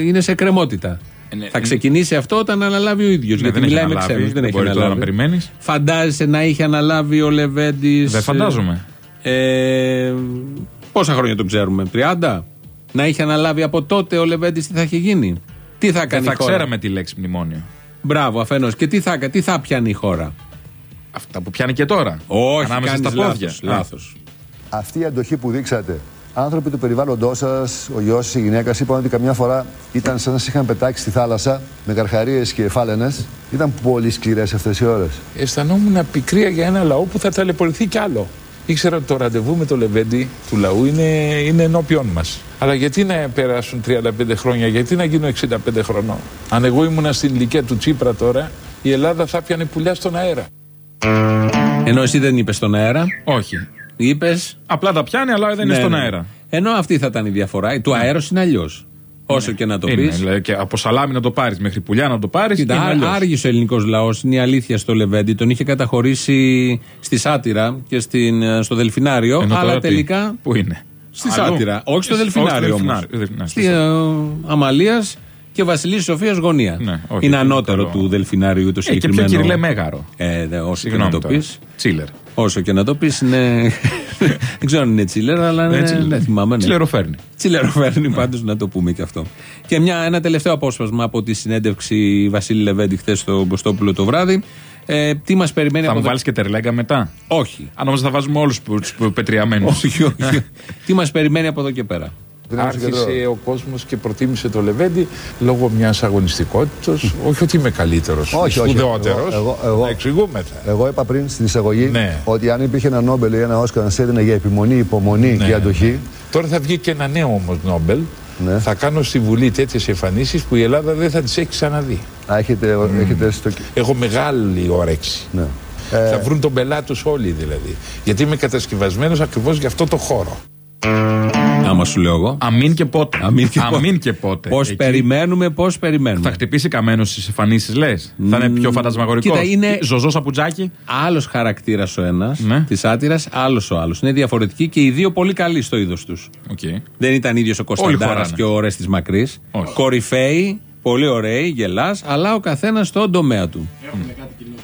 είναι σε κρεμότητα. Ναι, θα ξεκινήσει αυτό όταν αναλάβει ο ίδιος. Ναι, γιατί δεν έχει μιλάει με αναλάβει, ξένου. Δεν δεν έχει μπορεί τώρα αναλάβει. να περιμένεις. Φαντάζεσαι να είχε αναλάβει ο Λεβέντης. Δεν φαντάζομαι. Ε, πόσα χρόνια τον ξέρουμε, 30. Να είχε αναλάβει από τότε ο Λεβέντης τι θα είχε γίνει; Τι θα Δεν κάνει θα η χώρα; ξέραμε τη λέξη μνημόνιο. Μπράβο, αφενός. Και τι θα, τι θα πιάνει η χώρα; Αυτά που πιάνει και τώρα. Όχι, Ανάμεσα κάνεις στα πόδια. λάθος, Α. λάθος. Αυτή η αντοχή που δείξατε, άνθρωποι του περιβάλλοντός σας, ο γιος η γυναίκα, είπαν ότι καμιά φορά ήταν σαν να σε είχαν πετάξει στη θάλασσα με καρχαρίες και φάλαινες. Ήταν πολύ σκληρές αυτές οι ώρες. Αισθανόμουν πικρία για ένα λαό που θα ταλαιπωρηθεί κι άλλο. Ήξερα ότι το ραντεβού με το Λεβέντι του λαού είναι, είναι ενώπιον μας. Αλλά γιατί να περάσουν 35 χρόνια, γιατί να γίνω 65 χρονών; Αν εγώ ήμουνα στην ηλικία του Τσίπρα τώρα, η Ελλάδα θα πιανε πουλιά στον αέρα. Ενώ εσύ δεν είπες στον αέρα; Όχι. Είπες. Απλά τα πιάνει, αλλά δεν είναι στον αέρα. Ενώ αυτή θα ήταν η διαφορά. Του αέρος είναι αλλιώς. Όσο και να το Είναι, πεις. δηλαδή, και από σαλάμι να το πάρεις μέχρι πουλιά να το πάρεις. Κοίτα, ά- άργησε ο ελληνικός λαός, είναι η αλήθεια στο Λεβέντι. Τον είχε καταχωρήσει στη Σάτυρα και στην, ε, στο Δελφινάριο. Ενώ αλλά τώρα τι, τελικά. Πού είναι; Στη Αλλού. Σάτυρα. Όχι στο Όχι στο Δελφινάριο όμως. Δελφινάριο, Δελφινάριο, Στη ε, Αμαλίας και Βασιλής Σοφίας γωνία. Ναι, όχι, είναι είναι ανώτερο καλό. του Δελφινάριου το Ε, και συγκεκριμένο. πιο κυριλέ μέγαρο. Ε, δε, όσο και Συγγνώμη να το τώρα. πεις. Τσίλερ. Όσο και να το πεις, είναι. [laughs] δεν ξέρω αν είναι τσίλερ, αλλά Ναι, είναι. τσίλερ. Δεν θυμάμαι. ναι. Τσιλεροφέρνει. Τσιλεροφέρνει πάντως να το πούμε και αυτό. Και μια, ένα τελευταίο απόσπασμα από τη συνέντευξη Βασίλη Λεβέντη χθες στο Μποστόπουλο το βράδυ. Ε, τι μας περιμένει Θα από μου εδώ- βάλεις και τερλέγκα μετά; Όχι. Αν όμως θα βάζουμε όλους τους πετριαμένους. όχι, όχι. [laughs] τι μας περιμένει από εδώ και πέρα; Άρχισε ο κόσμος και προτίμησε το Λεβέντι λόγω μιας αγωνιστικότητας. όχι ότι είμαι καλύτερος. Όχι, όχι. Σπουδαιότερος. Εγώ, εγώ, εξηγούμεθα. εγώ είπα πριν στην εισαγωγή Ναι. ότι αν υπήρχε ένα Νόμπελ ή ένα Όσκαρ να σε έδινε για επιμονή, υπομονή Ναι. και αντοχή. Τώρα θα βγει και ένα νέο όμως Νόμπελ. Ναι. Θα κάνω στη Βουλή τέτοιες εμφανίσεις που η Ελλάδα δεν θα τις έχει ξαναδεί. Α, έχετε, έχετε στο... Έχω μεγάλη όρεξη. Ναι. Θα βρουν τον πελάτη τους όλοι δηλαδή. Γιατί είμαι κατασκευασμένος ακριβώς για αυτό το χώρο. Άμα σου λέω εγώ. Αμήν και πότε. Αμήν και πότε. Αμήν και πότε. Πώς Εκεί περιμένουμε, πώς περιμένουμε. Θα χτυπήσει καμένος στις εμφανίσεις, λες. Θα είναι πιο φαντασμαγορικό. Κοίτα, είναι- Ζωζός σαπουτζάκι. Άλλος χαρακτήρας ο ένας Ναι. της άτυρα, άλλος ο άλλος. Είναι διαφορετικοί και οι δύο πολύ καλοί στο είδος τους. Okay. Δεν ήταν ίδιος ο Κωνσταντάρας χωράνε. και ο Ορέστη Μακρύς. Όχι. Κορυφαίοι, πολύ ωραίοι, γελάς, αλλά ο καθένας στον τομέα του.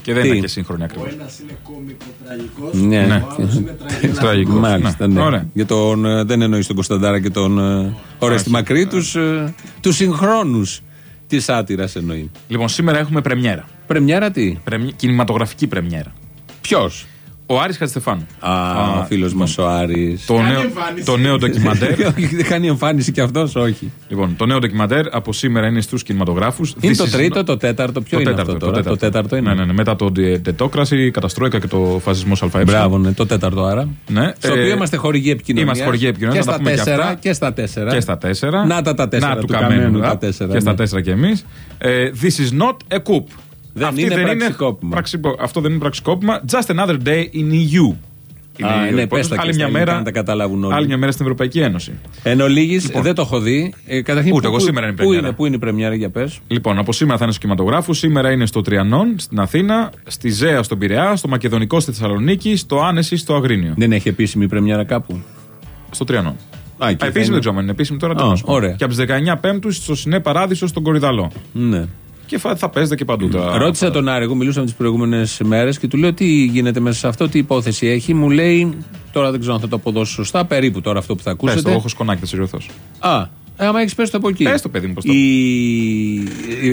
Και δεν Τι; είναι και σύγχρονη ακριβώς. Ένας είναι κόμικο τραγικός, Ναι, ο ναι. άλλος είναι [laughs] τραγικός. Τραγικός. Μάλιστα, ναι. Ωραία. Για τον, ε, δεν εννοείς τον Κωνσταντάρα και τον ε, Ορέστη Μακρύ, τους τους συγχρόνους της άτυρας εννοεί. Λοιπόν, σήμερα έχουμε πρεμιέρα. Πρεμιέρα τι, Πρεμι... Κινηματογραφική πρεμιέρα. ποιος; Ο Άρης Χατζηστεφάνου. Α, ο φίλος μας ο Άρης. Το νέο, το νέο ντοκιμαντέρ. [laughs] Όχι, δεν κάνει εμφάνιση κι αυτός, όχι. λοιπόν, το νέο ντοκιμαντέρ από σήμερα είναι στους κινηματογράφους. Είναι το τρίτο, το τέταρτο, ποιο είναι αυτό τώρα; Το τέταρτο είναι. Ναι, ναι, ναι. Μετά το τετόκραση, η καταστρόικα και το φασισμός ΑΕ. Μπράβο, ναι, το τέταρτο άρα. Ναι. Στο οποίο είμαστε χορηγοί επικοινωνίας. Είμαστε χορηγοί επικοινωνίας. Και να στα τα πούμε τέσσερα. αυτά. Και στα τέσσερα. Και στα τέσσερα. Να τα τα τέσσερα Να του του Καμένου, καμένου. τα α. τέσσερα, Και στα ναι. τέσσερα κι εμείς. This is not a coup. Δεν Αυτή είναι πραξικόπημα. πραξικο- Αυτό δεν είναι πραξικόπημα. Just another day in EU. Είναι Α, η ναι, υπόθεση. πες τα και άλλη, στα μια ελληνικά μέρα, να τα καταλάβουν όλοι. άλλη μια μέρα στην Ευρωπαϊκή Ένωση. Εν ολίγης, δεν το έχω δει. Ε, καταρχήν, Ούτε πού- εγώ σήμερα είναι πού πρεμιέρα. είναι, πού είναι η πρεμιέρα για πες. Λοιπόν, από σήμερα θα είναι στο κινηματογράφο. Σήμερα είναι στο Τριανόν, στην Αθήνα, στη Ζέα στον Πειραιά, στο Μακεδονικό στη Θεσσαλονίκη, στο Άνεση στο Αγρίνιο. Δεν έχει επίσημη πρεμιέρα κάπου; Στο Τριανόν. Α, εκεί Α, θα επίσημη είναι. δεν ξέρω αν είναι επίσημη τώρα. τι Α, να σου πω. ωραία. Και από τις 19 Πέμπτους στο Σινέ Παράδεισο στον Κορυδαλό. Ναι. Και θα, θα παίζετε και παντού τώρα. Ρώτησα τον Άρη, εγώ μιλούσαμε τις προηγούμενες μέρες και του λέω τι γίνεται μέσα σε αυτό, τι υπόθεση έχει; Μου λέει, τώρα δεν ξέρω αν θα το αποδώσω σωστά, περίπου τώρα αυτό που θα Πες το, ακούσετε. εγώ έχω σκονάκι, θα σε ρωτώ. Α, ε, άμα έχεις πέσει το από εκεί. Πες το, παιδί μου, πώς το Η...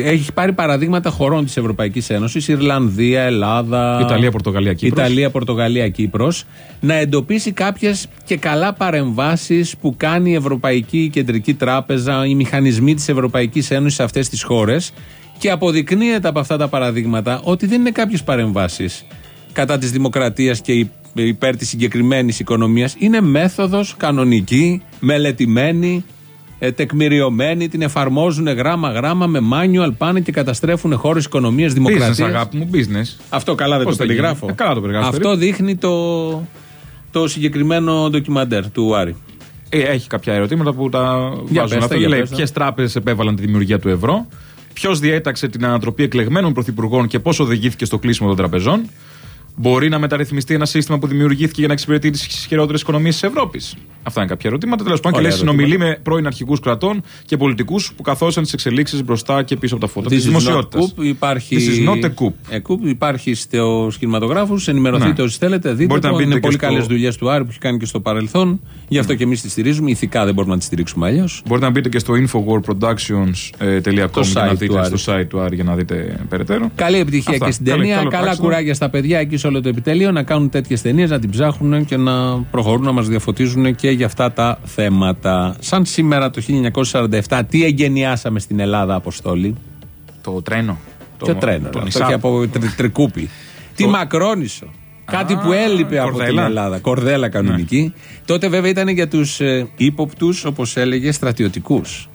Έχει πάρει παραδείγματα χωρών της Ευρωπαϊκής Ένωσης, Ιρλανδία, Ελλάδα. Ιταλία, Πορτογαλία, Κύπρος. Ιταλία, Πορτογαλία, Κύπρος, να εντοπίσει κάποιες και καλά παρεμβάσεις που κάνει η Ευρωπαϊκή Κεντρική Τράπεζα, οι μηχανισμοί της Ευρωπαϊκής Ένωσης σε αυτές τις χώρες. Και αποδεικνύεται από αυτά τα παραδείγματα ότι δεν είναι κάποιες παρεμβάσεις κατά της δημοκρατίας και υ- υπέρ της συγκεκριμένης οικονομίας. Είναι μέθοδος κανονική, μελετημένη, ε, τεκμηριωμένη, την εφαρμόζουν γράμμα-γράμμα με manual, πάνε και καταστρέφουν χώρες οικονομίας, Business, δημοκρατίας. αγάπη μου, business. Αυτό καλά δεν Πώς το θα γίνει; περιγράφω. Ε, καλά το περιγράφεις, Αυτό περίπου. δείχνει το, το συγκεκριμένο ντοκιμαντέρ του Άρη. Ε, έχει κάποια ερωτήματα που τα Για βάζουν. πες τα, Αυτό για λέει πες τα. ποιες τράπεζες επέβαλαν τη δημιουργία του ευρώ, ποιος διέταξε την ανατροπή εκλεγμένων πρωθυπουργών και πώς οδηγήθηκε στο κλείσιμο των τραπεζών. Μπορεί να μεταρρυθμιστεί ένα σύστημα που δημιουργήθηκε για να εξυπηρετεί τις ισχυρότερε οικονομίες της Ευρώπης; Αυτά είναι κάποια ερωτήματα. Τέλος πάντων, και Ωραία λέει συνομιλεί με πρώην αρχικού κρατών και πολιτικούς που καθόσαν τις εξελίξεις μπροστά και πίσω από τα φώτα της This is not δημοσιότητας. coup, Υπάρχει... This is not a coup. A coup. Υπάρχει στου κινηματογράφους. Ενημερωθείτε Ναι. όσοι θέλετε. Δείτε Μπορείτε το. να μπείτε Είναι και πολύ στο- καλές δουλειές του Άρη που έχει κάνει και στο παρελθόν. Γι' αυτό και εμείς τη στηρίζουμε. Ηθικά δεν μπορούμε να τη στηρίξουμε αλλιώς. Μπορείτε να μπείτε και στο infowarproductions.com Το για να site του δείτε Άρη. στο site του Άρη για να δείτε περαιτέρω. Καλή επιτυχία Αυτά. και στην Καλή- ταινία. καλό Καλά πράξιμο. κουράγια στα παιδιά εκεί σε όλο το επιτέλειο να κάνουν τέτοιες ταινίες, να την ψάχνουν και να προχωρούν να μας διαφωτίζουν και για αυτά τα θέματα. Σαν σήμερα το 1947, τι εγκαινιάσαμε στην Ελλάδα, Αποστόλη; Το τρένο. Ποιο τρένο, το ρε, αυτό νησά. και από τρι, τρικούπι. [laughs] Τι Μακρόνισο. Κάτι που έλειπε από την κορδέλα. Ελλάδα. Κορδέλα κανονική. Τότε βέβαια ήταν για τους ε, ύποπτους, όπως έλεγε, στρατιωτικούς.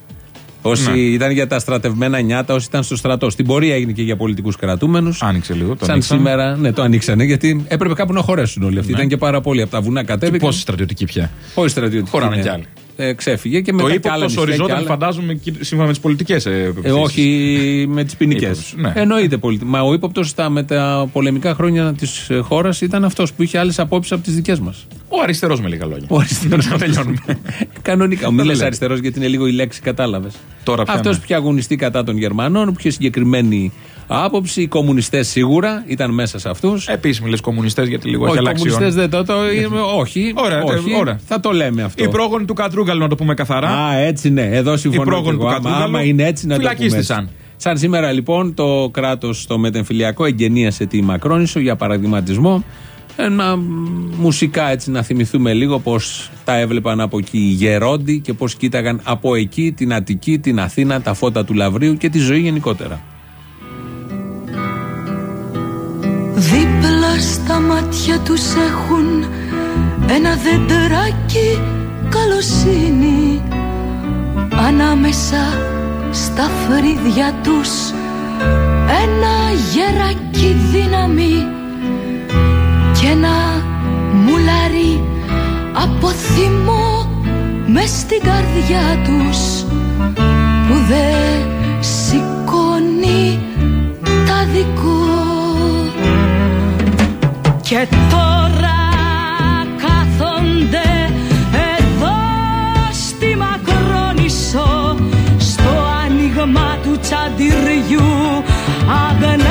Όσοι Ναι. ήταν για τα στρατευμένα νιάτα, όσοι ήταν στο στρατό. Στην πορεία έγινε και για πολιτικούς κρατούμενους. Άνοιξε λίγο. Το Σαν ανοίξανε. σήμερα, ναι, το ανοίξανε γιατί έπρεπε κάπου να χωρέσουν όλοι αυτοί. Ναι. Ήταν και πάρα πολλοί από τα βουνά κατέβηκαν. Πόσοι στρατιωτικοί πια. Πόσοι στρατιωτικοί. Χωράνε ναι. κι άλλοι. Ε, ξέφυγε και Το μετά κι ύποπτο άλλα νησιά οριζόταν, κι άλλα. φαντάζομαι, και σύμφωνα με τις πολιτικές Ε, όχι με τις ποινικές. Ύποπτος, ναι. Εννοείται πολύ. Μα ο ύποπτος στα με τα πολεμικά χρόνια της χώρας ήταν αυτός που είχε άλλες απόψεις από τις δικές μας. Ο αριστερός με λίγα λόγια. Ο αριστερός. Να τελειώνουμε. [laughs] Κανονικά. Μην λες λέμε. αριστερός γιατί είναι λίγο η λέξη, κατάλαβες. Τώρα πια, Αυτός ναι. που είχε αγωνιστεί κατά των Γερμανών, που είχε συγκεκριμένη άποψη. Οι κομμουνιστές σίγουρα ήταν μέσα σε αυτούς. Επίσημοι λες κομμουνιστές γιατί λίγο έχει Όχι, οι αλλάξει. κομμουνιστές η δεν το. το όχι. Ωραία, όχι. ε, ωραία. Θα το λέμε αυτό. Οι πρόγονοι του Κατρούγκαλου, να το πούμε καθαρά. Α, έτσι ναι. Εδώ συμφωνώ. Οι πρόγονοι και εγώ. του Άμα- Κατρούγκαλου Άμα είναι έτσι να το πούμε. φυλακίστησαν. έτσι. Σαν σήμερα λοιπόν το κράτος στο μετεμφυλιακό εγκαινίασε τη Μακρόνισο για παραδειγματισμό. Ένα μ, μουσικά έτσι να θυμηθούμε λίγο πως τα έβλεπαν από εκεί οι γερόντι και πως κοίταγαν από εκεί την Αττική, την Αθήνα, τα φώτα του Λαβρίου και τη ζωή γενικότερα. Δίπλα στα μάτια τους έχουν ένα δεντράκι καλοσύνη Ανάμεσα στα φρύδια τους ένα γεράκι δύναμη και ένα μουλάρι από θυμό μες στην καρδιά τους που δεν σηκώνει τα δικό. Και τώρα κάθονται εδώ στη Μακρόνισο στο άνοιγμα του τσαντιριού αγνάντια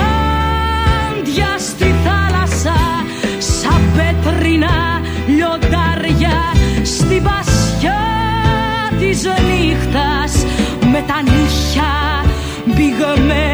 μπηγμένα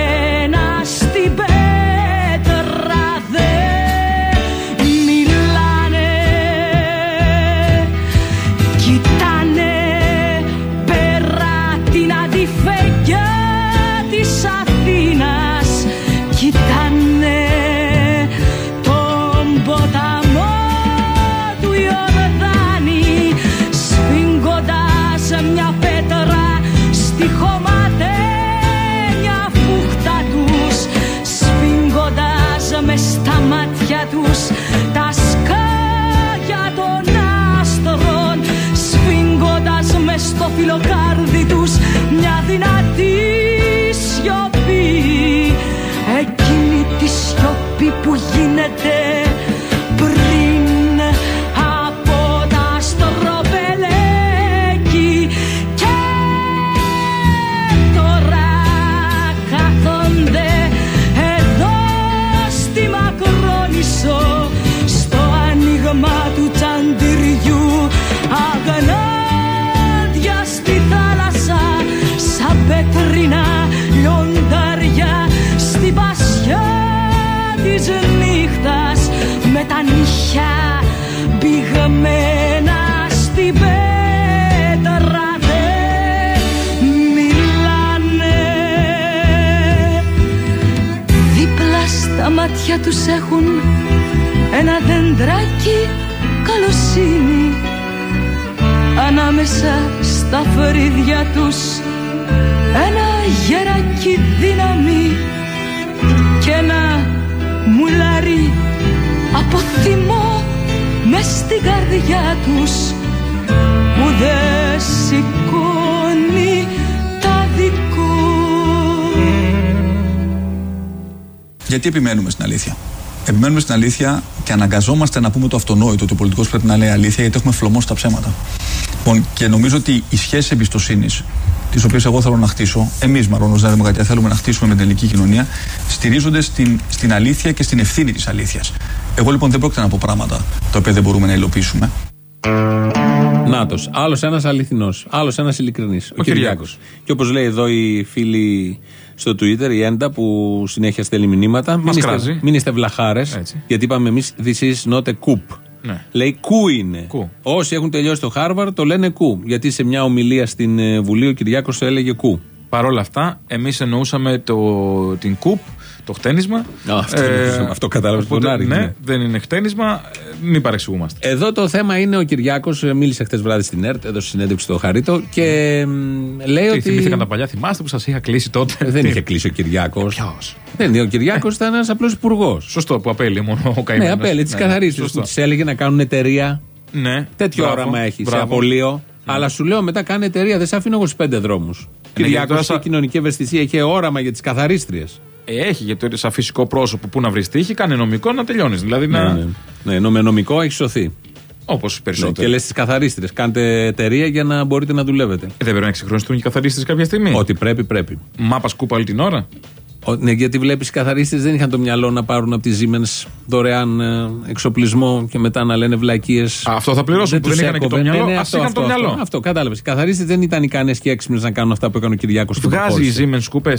Που μάτια τους έχουν ένα δεντράκι καλοσύνη. Ανάμεσα στα φρύδια τους ένα γεράκι δύναμη και ένα μουλάρι από θυμό μες στην καρδιά τους που δεν σηκώνει Γιατί επιμένουμε στην αλήθεια; Επιμένουμε στην αλήθεια και αναγκαζόμαστε να πούμε το αυτονόητο ότι ο πολιτικός πρέπει να λέει αλήθεια γιατί έχουμε φλωμώσει τα ψέματα. Λοιπόν, και νομίζω ότι οι σχέσεις εμπιστοσύνης, τις οποίες εγώ θέλω να χτίσω, εμείς μάλλον ως Νέα Δημοκρατία θέλουμε να χτίσουμε με την ελληνική κοινωνία, στηρίζονται στην, στην αλήθεια και στην ευθύνη της αλήθειας. Εγώ λοιπόν δεν πρόκειται να πω πράγματα τα οποία δεν μπορούμε να υλοποιήσουμε. Νάτο. Άλλος ένας αληθινός. Άλλος ένας ειλικρινής. Ο, Ο Κυριάκος. Και όπως λέει εδώ η φίλη στο Twitter, η Έντα, που συνέχεια στέλνει μηνύματα. μην, είστε, κράζει. μην είστε βλαχάρες. Γιατί είπαμε εμείς, this is not a coup. Ναι. Λέει κου είναι. Όσοι έχουν τελειώσει το Χάρβαρ το λένε κου. Γιατί σε μια ομιλία στην ε, Βουλή ο Κυριάκος έλεγε κου. Παρ' όλα αυτά, εμείς εννοούσαμε το, την κουπ, το χτένισμα. αυτό εννοούσαμε. Αυτό κατάλαβες οπότε, τον Άρη, Ναι, ναι. δεν είναι χτένισμα, ε, μην παρεξηγούμαστε. Εδώ το θέμα είναι ο Κυριάκος, μίλησε χθες βράδυ στην ΕΡΤ, έδωσε συνέντευξη στο Χαρίτο και μ, λέει Τι, ότι. θυμήθηκαν τα παλιά, θυμάστε που σας είχα κλείσει τότε; Δεν Τι; είχε κλείσει ο Κυριάκος. Ποιος; Δεν είναι. Ο Κυριάκος ήταν ένας απλός υπουργός. [laughs] Σωστό, που απέλει μόνο ο καημένος. Ναι, απέλε τι καθαρίστρε που τη έλεγε να κάνουν εταιρεία. Ναι. Τέτοιο Μπράβο, όραμα έχει σε μπράβο. απολύο. Αλλά σου λέω μετά κάνει εταιρεία, δεν σε αφήνω εγώ στους πέντε δρόμους. γιατί Κυριάκος τώρα είχε σα- κοινωνική ευαισθησία, είχε όραμα για τις καθαρίστριες. Ε, έχει, γιατί σαν φυσικό πρόσωπο που να βρεις τύχη, κάνει νομικό να τελειώνεις. Δηλαδή Ναι, να. ναι. ναι, νο- με νομικό έχει σωθεί. Όπως Ναι, περισσότερο. και λες στι καθαρίστρες. Κάντε εταιρεία για να μπορείτε να δουλεύετε. Ε, δεν πρέπει να εξυγχρονιστούν οι καθαρίστρες κάποια στιγμή; Ό,τι πρέπει, πρέπει. Μάπας σκούπα όλη την ώρα; Ο- ναι, γιατί βλέπεις οι καθαρίστρες δεν είχαν το μυαλό να πάρουν από τη Siemens δωρεάν ε, εξοπλισμό και μετά να λένε βλακίες. Αυτό θα πληρώσουν που δεν είχαν και το μυαλό; Ας είχαν το μυαλό. Ναι, Αυτό, αυτό κατάλαβες. Οι καθαρίστρες δεν ήταν ικανές και έξυπνες να κάνουν αυτά που έκανε ο Κυριάκος Βγάζει η Siemens σκούπε.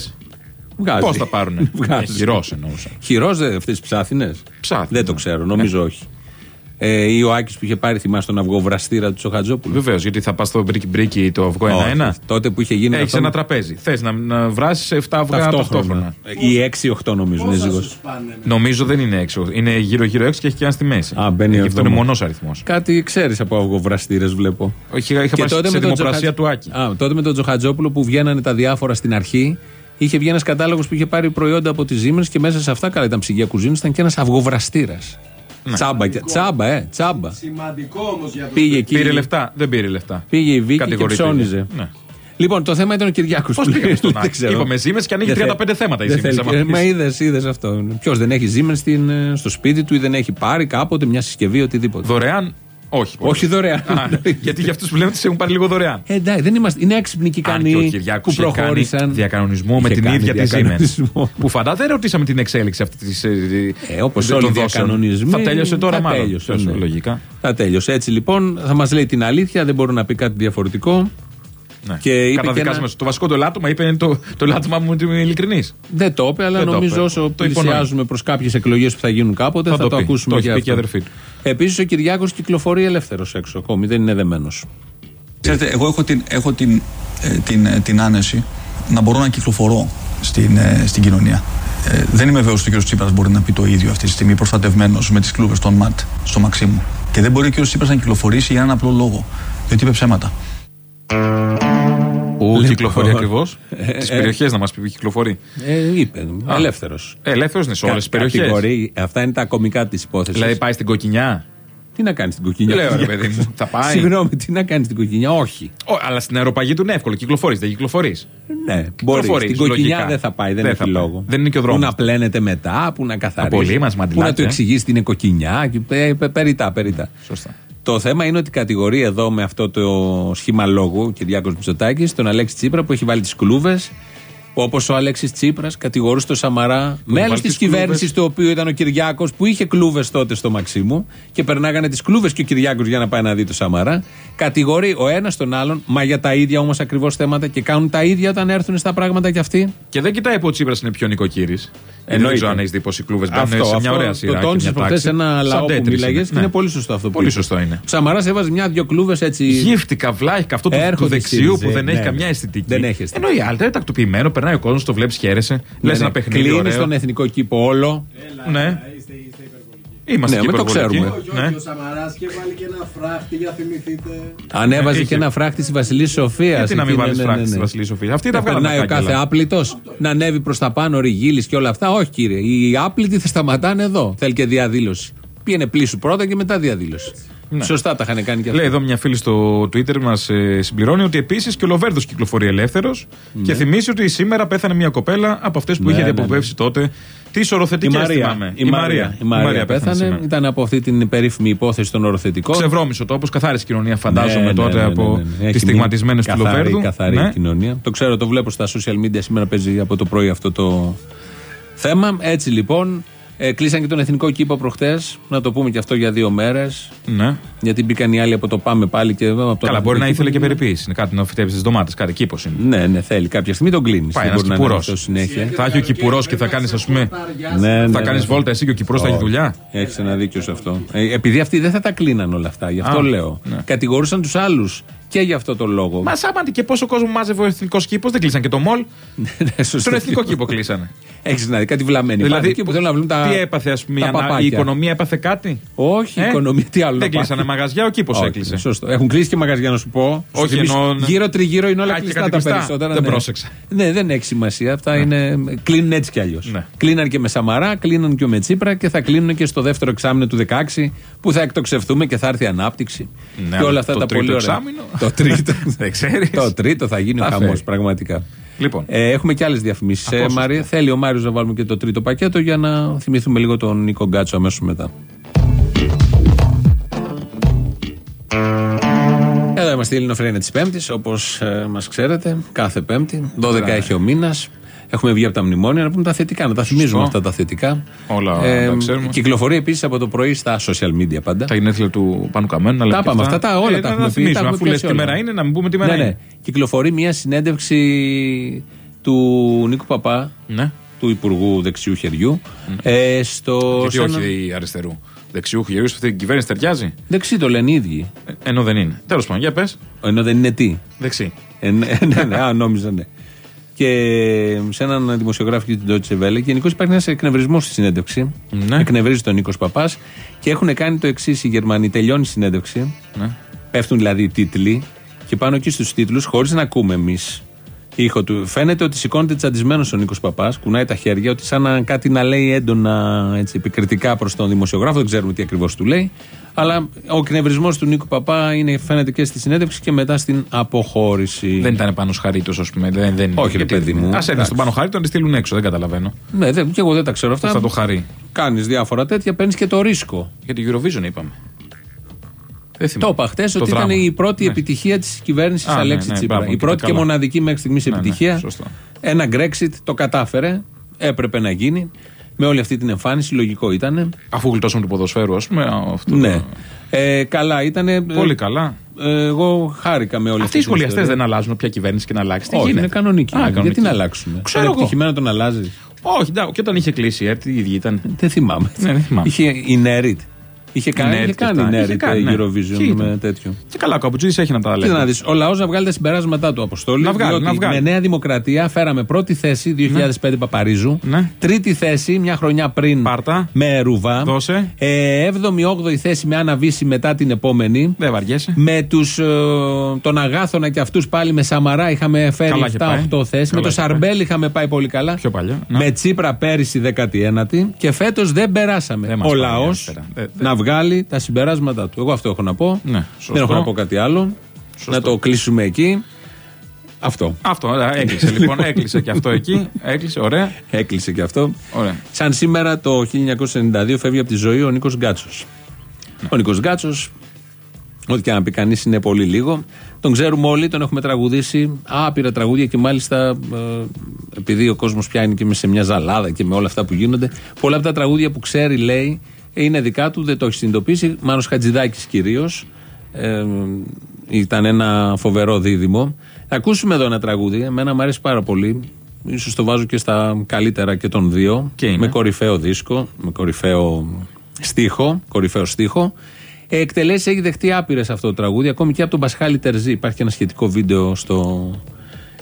Βγάζει. Πώς θα πάρουνε; [laughs] Βγάζει. Χειρός εννοούσα. Χειρός δεν αυτές τις ψάθινες; Δεν το ξέρω, νομίζω όχι. Ε, ή ο Άκη που είχε πάρει, θυμάσαι τον αυγοβραστήρα του Τσοχατζόπουλου. Βεβαίως, γιατί θα πας στο μπρίκι μπρίκι το αυγό Όχι, ένα-ένα. Τότε που είχε γίνει. Έχεις αυτό- ένα τραπέζι. Θες να, να βράσει 7 αυγά ταυτόχρονα. Ή 6-8 νομίζω είναι ζυγός. Νομίζω δεν είναι έξω. Είναι γύρω-γύρω έξω και έχει και ένα στη μέση. Α, μπαίνει και αυτό είναι εβδομάδα. μονό αριθμός. Κάτι ξέρεις από αυγοβραστήρες, βλέπω. Όχι, είχα πάει σε με τον δημοπρασία Τσοχατζ- του Άκη. Α, τότε με τον Τσοχατζόπουλο που βγαίνανε τα διάφορα στην αρχή, είχε βγει ένας κατάλογος που είχε πάρει προϊόντα από τη Siemens και μέσα σε αυτά, καλά ήταν ψυγεία κουζίνης, ήταν και ένας αυγοβραστήρας. Ναι. Τσάμπα, και- τσάμπα, ε, τσάμπα. Σημαντικό όμως για το Πήγε εκεί. Πήρε λεφτά. Δεν πήρε λεφτά. Πήγε η Βίκη και Κατηγορείται. ψώνιζε. Ναι. Λοιπόν, το θέμα ήταν ο Κυριάκος. Πώς πήγαμε στον Άκη. Είπαμε Siemens και ανοίγει 35 θέματα η Siemens, άμα Ε, πεις. Μα είδες είδες αυτό. Ποιος δεν έχει Siemens στην, ε, στο σπίτι του ή δεν έχει πάρει κάποτε μια συσκευή, οτιδήποτε. Δωρεάν, όχι. Όχι δωρεάν. Α, γιατί για αυτούς που λέμε ότι σε έχουν πάρει λίγο δωρεάν. Ε, εντάξει, δεν είμαστε, είναι έξυπνοι και Αν και ο ικανοί Κυριάκος που προχώρησαν. διακανονισμό με Είχε την κάνει ίδια τη Siemens. διακανονισμό. Που φαντά δεν ρωτήσαμε την εξέλιξη αυτή της. Ε, όπως όλοι οι διακανονισμοί. Θα τέλειωσε τώρα θα μάλλον. τέλειωσε, Τέλος, ναι. Λογικά. Θα τέλειωσε. Έτσι λοιπόν θα μας λέει την αλήθεια, δεν μπορεί να πει κάτι διαφορετικό. Ναι. Και είπε και Καταδικάζουμε. ένα- Το βασικό του ελάττωμα είπε είναι το, το ελάττωμά μου είμαι ειλικρινής. Δεν το είπε, αλλά Δεν το νομίζω είπε. όσο Το υπονοεί. πλησιάζουμε προς κάποιες εκλογές που θα γίνουν κάποτε Θα θα, το το, πει. ακούσουμε Το έχει πει και η αυτό. αδερφή του. Επίσης ο Κυριάκος κυκλοφορεί ελεύθερος έξω ακόμη, δεν είναι δεμένος. Ξέρετε, εγώ έχω την, έχω την, ε, την, ε, την άνεση να μπορώ να κυκλοφορώ στην, ε, στην κοινωνία. Ε, δεν είμαι βέβαιος ότι ο κ. Τσίπρας μπορεί να πει το ίδιο αυτή τη στιγμή, προστατευμένος με τις κλούβες των ΜΑΤ στο Μαξίμου. Και δεν μπορεί ο κ. Τσίπρας να κυκλοφορήσει για έναν απλό λόγο. Διότι είπε ψέματα. Πού Λοιπόν, κυκλοφορεί ακριβώς. ε, Τις ε, περιοχές να μας πει που κυκλοφορεί. Ε, είπε, ελεύθερος. Ελεύθερος είναι σε όλες τις περιοχές. Αυτά είναι τα κομικά της υπόθεσης. Δηλαδή πάει στην κοκκινιά; Τι να κάνει στην κοκκινιά; Λέω, ρε παιδί μου, θα πάει. Συγγνώμη, τι να κάνει στην κοκκινιά; Όχι. Ω, αλλά στην αεροπαγή του είναι εύκολο. Κυκλοφορείς, δεν κυκλοφορείς. Ναι, μπορεί. Κυκλοφορείς, Στην κοκκινιά λογικά. δεν θα πάει, δεν, Δεν έχει θα πάει. λόγο. Δεν είναι και ο Πού δρόμος. να πλένεται μετά, που να καθαρίσει. πολύ μας Πού να μαντιλάτε, του ε. εξηγήσει τι είναι κοκκινιά. και πε- πε- Περιτά, περιτά. Σωστά. Το θέμα είναι ότι κατηγορεί εδώ με αυτό το σχήμα λόγου ο Κυριάκος Μητσοτάκης τον Αλέξη Τσίπρα που έχει βάλει τις κλούβες. Όπως ο Αλέξης Τσίπρας κατηγορούσε τον Σαμαρά, μέλο βάλει τη τις κυβέρνηση κλούβες. του οποίου ήταν ο Κυριάκος, που είχε κλούβες τότε στο Μαξίμου και περνάγανε τις κλούβες και ο Κυριάκος για να πάει να δει τον Σαμαρά. Κατηγορεί ο ένας τον άλλον, μα για τα ίδια όμως ακριβώς θέματα και κάνουν τα ίδια όταν έρθουν στα πράγματα κι αυτοί. Και δεν κοιτάει που ο Τσίπρας είναι πιο νοικοκύρης. Δεν Εννοείται. ξέρω αν έχεις δει πώ οι κλούβες μπαίνουν Αυτό, σε μια αυτό ωραία σειρά. το και τόνισες μια προχθέ τάξη. σε ένα Σαν λαό που τέτρις μίλαγε είναι. και Ναι. είναι πολύ σωστό αυτό που Πολύ είπες. σωστό είναι. Ο Σαμαράς έβαζε μια-δυο κλούβες έτσι. Γύφτηκα, βλάχικα αυτό του, του Έρχονται δεξιού οι που Σύριζε, δεν έχει ναι, καμιά ναι. αισθητική. Δεν έχει αισθητική. Ενώ η άλλη είναι τακτοποιημένο, περνάει ο κόσμος, το βλέπεις, χαίρεσαι. Λες Ναι, ένα ναι. παιχνίδι. Κλείνεις ωραίο. στον εθνικό κήπο όλο. Ναι. Είμαστε Ναι, και με το υπερβολικοί. ξέρουμε. Όχι, Ναι. όχι, ο Σαμαράς και βάλει και ένα φράχτη, για θυμηθείτε. Ανέβαζε είχε. και ένα φράχτη στη Βασιλής Σοφίας. Γιατί να μην βάλεις φράχτη στη Βασιλής Σοφίας; Αυτή τα Θα βγάλαμε περνάει ο τα κάθε κάγκελα. άπλητος να ανέβει προς τα πάνω, ρηγίλη και όλα αυτά. Όχι, κύριε. Οι άπλητοι θα σταματάνε εδώ. Θέλει και διαδήλωση. Πήγαινε πλήσου πρώτα και μετά διαδήλωση. Σωστά τα είχαν κάνει και αυτά. Λέει εδώ μια φίλη στο Twitter μας συμπληρώνει ότι επίσης και ο Λοβέρδος κυκλοφορεί ελεύθερος και θυμίζει ότι σήμερα πέθανε μια κοπέλα από αυτές που Ναι, είχε ναι, διαποπεύσει τότε τι Η οροθετικέ Μαρία, θυμάμαι. η, Μαρία, η Μαρία πέθανε. σήμερα. Ήταν από αυτή την περίφημη υπόθεση των οροθετικών. Ξεβρώμισο το όπως καθάρισε η κοινωνία, φαντάζομαι Ναι, ναι, τότε ναι, ναι, από ναι, ναι. Έχει τις στιγματισμένε μείνει του καθαρή, Λοβέρδου. Καθαρή Ναι. κοινωνία. Το ξέρω, το βλέπω στα social media. Σήμερα παίζει από το πρωί αυτό το θέμα. Έτσι λοιπόν, ε, κλείσαν και τον εθνικό κήπο προχτές. Να το πούμε και αυτό για δύο μέρες. Ναι. Γιατί μπήκαν οι άλλοι από το Πάμε πάλι και από το Καλά, μπορεί να εθνικό ήθελε και κήπο. περιποίηση. Είναι κάτι να φυτέψεις τι ντομάτες, κάτι κήπος είναι. Ναι, ναι, θέλει. Κάποια στιγμή τον κλείνεις. Πάει ένας κυπουρός. συνέχεια. Θα έχει ο κυπουρός και θα κάνεις, ας πούμε. Ναι, ναι, θα ναι. κάνεις βόλτα εσύ και ο κυπουρός θα έχει δουλειά. Έχεις ένα δίκιο σε αυτό. Ε, επειδή αυτοί δεν θα τα κλείναν όλα αυτά, γι' αυτό Α, λέω. ναι. Κατηγορούσαν τους άλλους και γι' αυτό το λόγο. Μα σάμπαντι και πόσο κόσμο μάζευε ο εθνικός κήπος, δεν κλείσαν και το μολ. [laughs] Στον εθνικό κήπο κλείσανε. Έχεις να δεις κάτι βλαμμένοι. Δηλαδή, Πάνε εκεί που θέλουν να βρουν τα. τι έπαθε, ας πούμε, τα η ανα- η παπάκια. οικονομία έπαθε κάτι; Όχι, η Ε; οικονομία τι άλλο. Δεν να πάθει. κλείσανε μαγαζιά, ο κήπος Όχι, έκλεισε. Σωστό. Έχουν κλείσει και μαγαζιά να σου πω. Όχι, Σου θυμίσω, εννοώ, ναι. Γύρω τριγύρω είναι όλα Α, και κλειστά κάτι τα κλειστά. περισσότερα. Δεν ναι. πρόσεξα. Ναι, δεν έχει σημασία. Αυτά είναι. Κλείνουν έτσι κι αλλιώς. Ναι. Κλείναν και με Σαμαρά, κλείναν και με Τσίπρα και θα κλείνουν και στο δεύτερο εξάμεινο του 16 που θα εκτοξευτούμε και θα έρθει η ανάπτυξη. Ναι, και αλλά όλα αυτά το τα τρίτο πολύ ωραία. Εξάμηνο. Το τρίτο. Δεν ξέρεις. το τρίτο θα γίνει ο Θα χαμός, φέρει. πραγματικά. Λοιπόν. Ε, έχουμε και άλλες διαφημίσεις. Ε, Απόσπασμα. Μαρία, θέλει ο Μάριος να βάλουμε και το τρίτο πακέτο για να θυμηθούμε λίγο τον Νίκο Γκάτσο αμέσως μετά. Εδώ είμαστε η Ελληνοφρένια της Πέμπτης, όπως ε, μας ξέρετε, κάθε Πέμπτη. 12 Ωραία. έχει ο μήνας. Έχουμε βγει από τα μνημόνια να πούμε τα θετικά, να τα θυμίζουμε αυτά τα θετικά. Όλα τα ξέρουμε. Κυκλοφορεί επίσης από το πρωί στα social media πάντα. Τα γενέθλια του Πάνου Καμένου, να Τα λέμε. και είπαμε αυτά, τα όλα Ε, τα να έχουμε πει. τα θυμίσουμε, έχουμε αφού λες πιάσει τι όλα. μέρα είναι, να μην πούμε τι μέρα ναι, ναι. είναι. Κυκλοφορεί μια συνέντευξη του Νίκου Παπά, Ναι. του Υπουργού Δεξιού Χεριού. Ε, στο, Γιατί σε ένα- όχι αριστερού. Δεξιού χειρίου, αυτή την κυβέρνηση ταιριάζει; Δεξί το λένε οι ίδιοι. Ε, Ενώ δεν είναι. Τέλος πάντων, για πες. Ενώ δεν είναι τι; Δεξί. Ε, ναι, ναι, ναι, α, νόμιζα ναι. Και σε έναν δημοσιογράφο και την Deutsche Welle, γενικώς υπάρχει ένας εκνευρισμός στη συνέντευξη. Ναι. Εκνευρίζει τον Νίκος Παπάς και έχουν κάνει το εξής οι Γερμανοί. Τελειώνει η συνέντευξη. Ναι. Πέφτουν δηλαδή οι τίτλοι και πάνω εκεί στους τίτλους, χωρίς να ακούμε εμείς ήχο του, φαίνεται ότι σηκώνεται τσαντισμένος ο Νίκος Παπάς, κουνάει τα χέρια, ότι σαν να κάτι να λέει έντονα έτσι, επικριτικά προς τον δημοσιογράφο. Δεν ξέρουμε τι ακριβώς του λέει. Αλλά ο εκνευρισμός του Νίκου Παπά είναι, φαίνεται και στη συνέντευξη και μετά στην αποχώρηση. Δεν ήταν πάνω χαρίτος, ας πούμε. Δεν, δεν Όχι, ρε παιδί μου. Α έρθει Εντάξει. στον πάνω χαρίτο να τη στείλουν έξω, δεν καταλαβαίνω. Ναι, δεν, και εγώ δεν τα ξέρω αυτά. Θα το χαρεί; Κάνεις διάφορα τέτοια, παίρνεις και το ρίσκο. Για την Eurovision είπαμε. Δεν Το θυμάμαι. είπα χτες Το ότι ήταν δράμα. η πρώτη Ναι. επιτυχία της κυβέρνησης Α, ναι, Αλέξη ναι, Τσίπρα. μπράβο, η και πρώτη τα και καλά. μοναδική μέχρι στιγμής Ναι, ναι, επιτυχία. σωστό. Ένα Brexit το κατάφερε. Έπρεπε να γίνει. Με όλη αυτή την εμφάνιση, λογικό ήταν. Αφού γλιτώσαμε του ποδοσφαίρου, ας πούμε. Αυτό Ναι. το- Ε, καλά ήταν. Πολύ καλά. εγώ χάρηκα με όλη Αυτοί αυτή οι την σχολιαστές ιστορία. δεν αλλάζουν ποια κυβέρνηση και να αλλάξει. Τι Όχι, γίνεται; είναι κανονική. Α, Γιατί κανονική. να αλλάξουν. Ξέρω είναι εγώ. επιτυχημένο τον αλλάζεις; Όχι, εντάξει, και όταν είχε κλείσει η ΕΡΤ, οι ίδιοι ήταν. Δεν θυμάμαι. Ναι, δεν θυμάμαι. Είχε η ΝΕΡΙΤ. Είχε κάνει, ΝΕΡΙΤ είχε και κάνει αυτά. η Είχε ΝΕΡΙΤ κάνει, ναι. Eurovision Και ήταν; με τέτοιο. Και καλά, ο Καπουτζίδης έχει να τα λέει. Κοίτα να δεις, ο λαός να βγάλει τα συμπεράσματά του Αποστόλη. Να βγάλει, διότι να βγάλει. Με Νέα Δημοκρατία φέραμε πρώτη θέση 2005 Παπαρίζου. Ναι. Τρίτη θέση μια χρονιά πριν Πάρτα. με Ρουβά. Δώσε. Ε, 7η-8η θέση με Άννα Βίσση μετά την επόμενη. Δεν βαριέσαι. Με τους, ε, τον Αγάθωνα και αυτούς πάλι με Σαμαρά είχαμε φέρει Καλά είχε 7-8 πάει. θέσεις. Με Καλά το είχε Σαρμπέλ είχαμε πάει πολύ καλά. Πιο παλιά. Ναι. Με Τσίπρα πέρυσι 19η και φέτος δεν περάσαμε. Δεν μας ο πάει λαός αριστερά. Δεν- δεν- να δεν βγάλει τα συμπεράσματα του. Εγώ αυτό έχω να πω. Ναι, σωστό. Δεν έχω να πω κάτι άλλο. Να το κλείσουμε εκεί. Αυτό. Αυτό, ωραία, έκλεισε λοιπόν. έκλεισε και αυτό εκεί. Έκλεισε, ωραία. Έκλεισε και αυτό. Ωραία. Σαν σήμερα το 1992 φεύγει από τη ζωή ο Νίκος Γκάτσος. Ο Νίκος Γκάτσος, ό,τι και να πει κανείς, είναι πολύ λίγο. Τον ξέρουμε όλοι, τον έχουμε τραγουδήσει άπειρα τραγούδια και μάλιστα ε, επειδή ο κόσμος πιάνει και με σε μια ζαλάδα και με όλα αυτά που γίνονται. Πολλά από τα τραγούδια που ξέρει, λέει, είναι δικά του, δεν το έχει συνειδητοποιήσει. Μάνος Χατζηδάκης κυρίως. Ε, ήταν ένα φοβερό δίδυμο. Θα ακούσουμε εδώ ένα τραγούδι. Εμένα μου αρέσει πάρα πολύ. Ίσως το βάζω και στα καλύτερα και των δύο. με κορυφαίο δίσκο, με κορυφαίο στίχο. Κορυφαίο στίχο. Ε, Εκτελέσεις έχει δεχτεί άπειρες αυτό το τραγούδι, ακόμη και από τον Πασχάλη Τερζή. Υπάρχει και ένα σχετικό βίντεο στο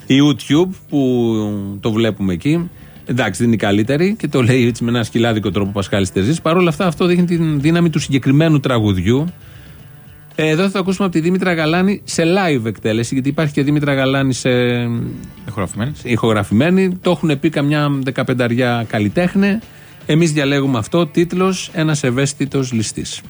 YouTube που το βλέπουμε εκεί. Εντάξει, δεν είναι η καλύτερη και το λέει έτσι με ένα σκυλάδικο τρόπο ο Πασχάλης Τερζής. Παρ' όλα αυτά, αυτό δείχνει την δύναμη του συγκεκριμένου τραγουδιού. Ε, Εδώ θα το ακούσουμε από τη Δήμητρα Γαλάνη σε live εκτέλεση, γιατί υπάρχει και Δήμητρα Γαλάνη σε Ηχογραφημένη. ηχογραφημένη. Το έχουν πει καμιά δεκαπενταριά καλλιτέχνε. Εμείς διαλέγουμε αυτό. Τίτλος Ένας ευαίσθητος ληστής.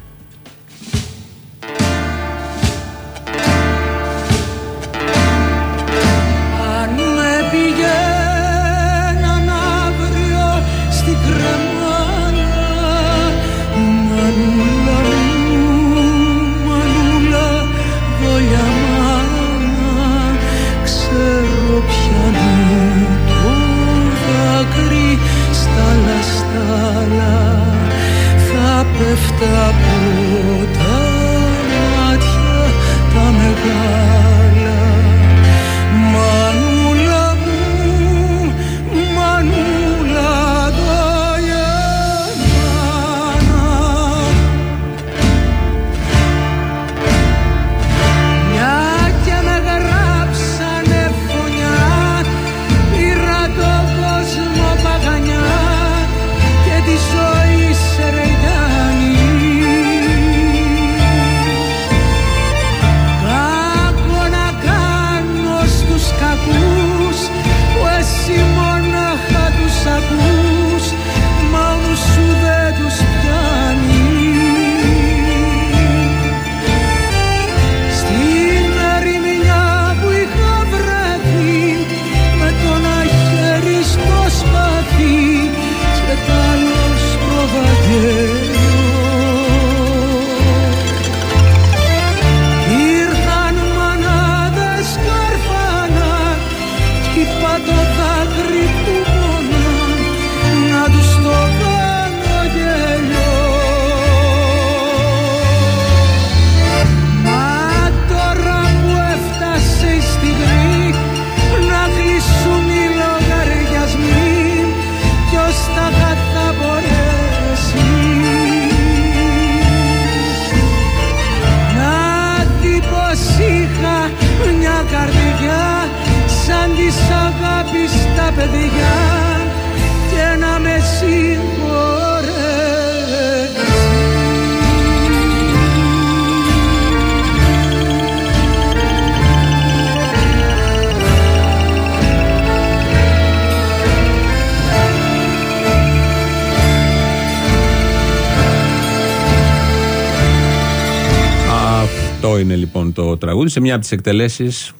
Αυτό είναι λοιπόν το τραγούδι. Σε μια από τις εκτελέσεις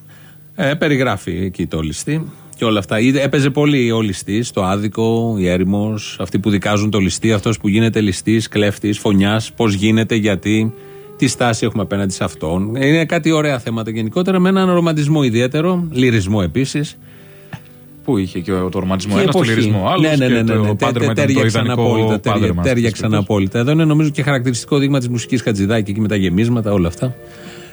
ε, περιγράφει εκεί το ληστή και όλα αυτά. Είδε- Έπαιζε πολύ ο ληστής, το άδικο, η έρημος, αυτοί που δικάζουν το ληστή, αυτός που γίνεται ληστής, κλέφτης, φωνιάς, πώς γίνεται, γιατί, τι στάση έχουμε απέναντι σε αυτόν. Είναι κάτι ωραία θέματα γενικότερα με έναν ρομαντισμό ιδιαίτερο, λυρισμό επίσης. Πού είχε και ο- το ρομαντισμό Και ένας, το εποχή. λυρισμό άλλος. Ναι, ναι, ναι, ναι, και ναι. το Τε- πάντρεμα τε- ήταν το τέριαξαν απόλυτα. ιδανικό τέρια- πάντρεμα. Τέριαξαν απόλυτα. Εδώ είναι νομίζω και χαρακτηριστικό δείγμα της μουσικής Χατζηδάκη εκεί με τα γεμίσματα, όλα αυτά.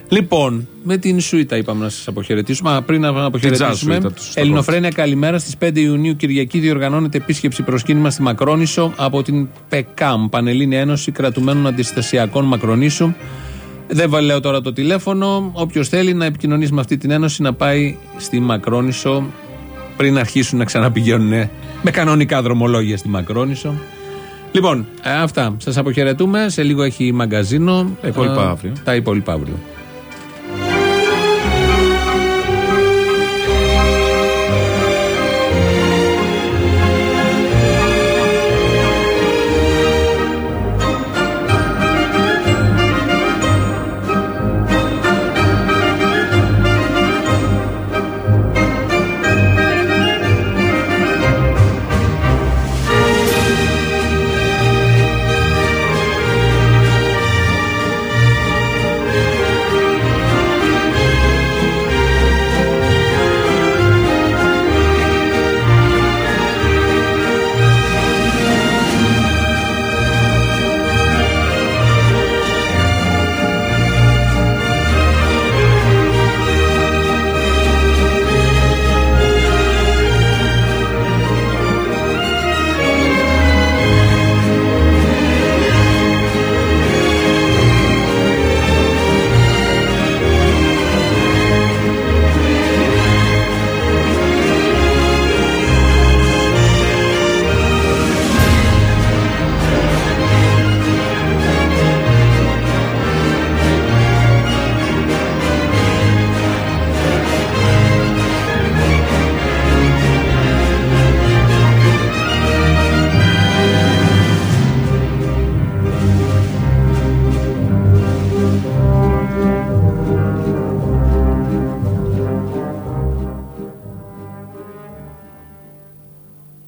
Λοιπόν, με την Σουήτα είπαμε να σας αποχαιρετήσουμε. Α, πριν να αποχαιρετήσουμε, jazz σουίτα τους στο Ελληνοφρένια καλημέρα. Στις 5 Ιουνίου Κυριακή διοργανώνεται επίσκεψη προσκύνημα στη Μακρόνισο από την ΠΕΚΑΜ, Πανελλήνια Ένωση Κρατουμένων Αντιστασιακών Μακρονήσου. Δεν βα- λέω τώρα το τηλέφωνο. Όποιος θέλει να επικοινωνήσει με αυτή την ένωση να πάει στη Μακρόνισο πριν αρχίσουν να ξαναπηγαίνουν με κανονικά δρομολόγια στη Μακρόνισο. Λοιπόν, ε, αυτά. Σας αποχαιρετούμε. Σε λίγο έχει μαγκαζίνο. Τα υπόλοιπα Ε, αύριο. Τα υπόλοιπα αύριο.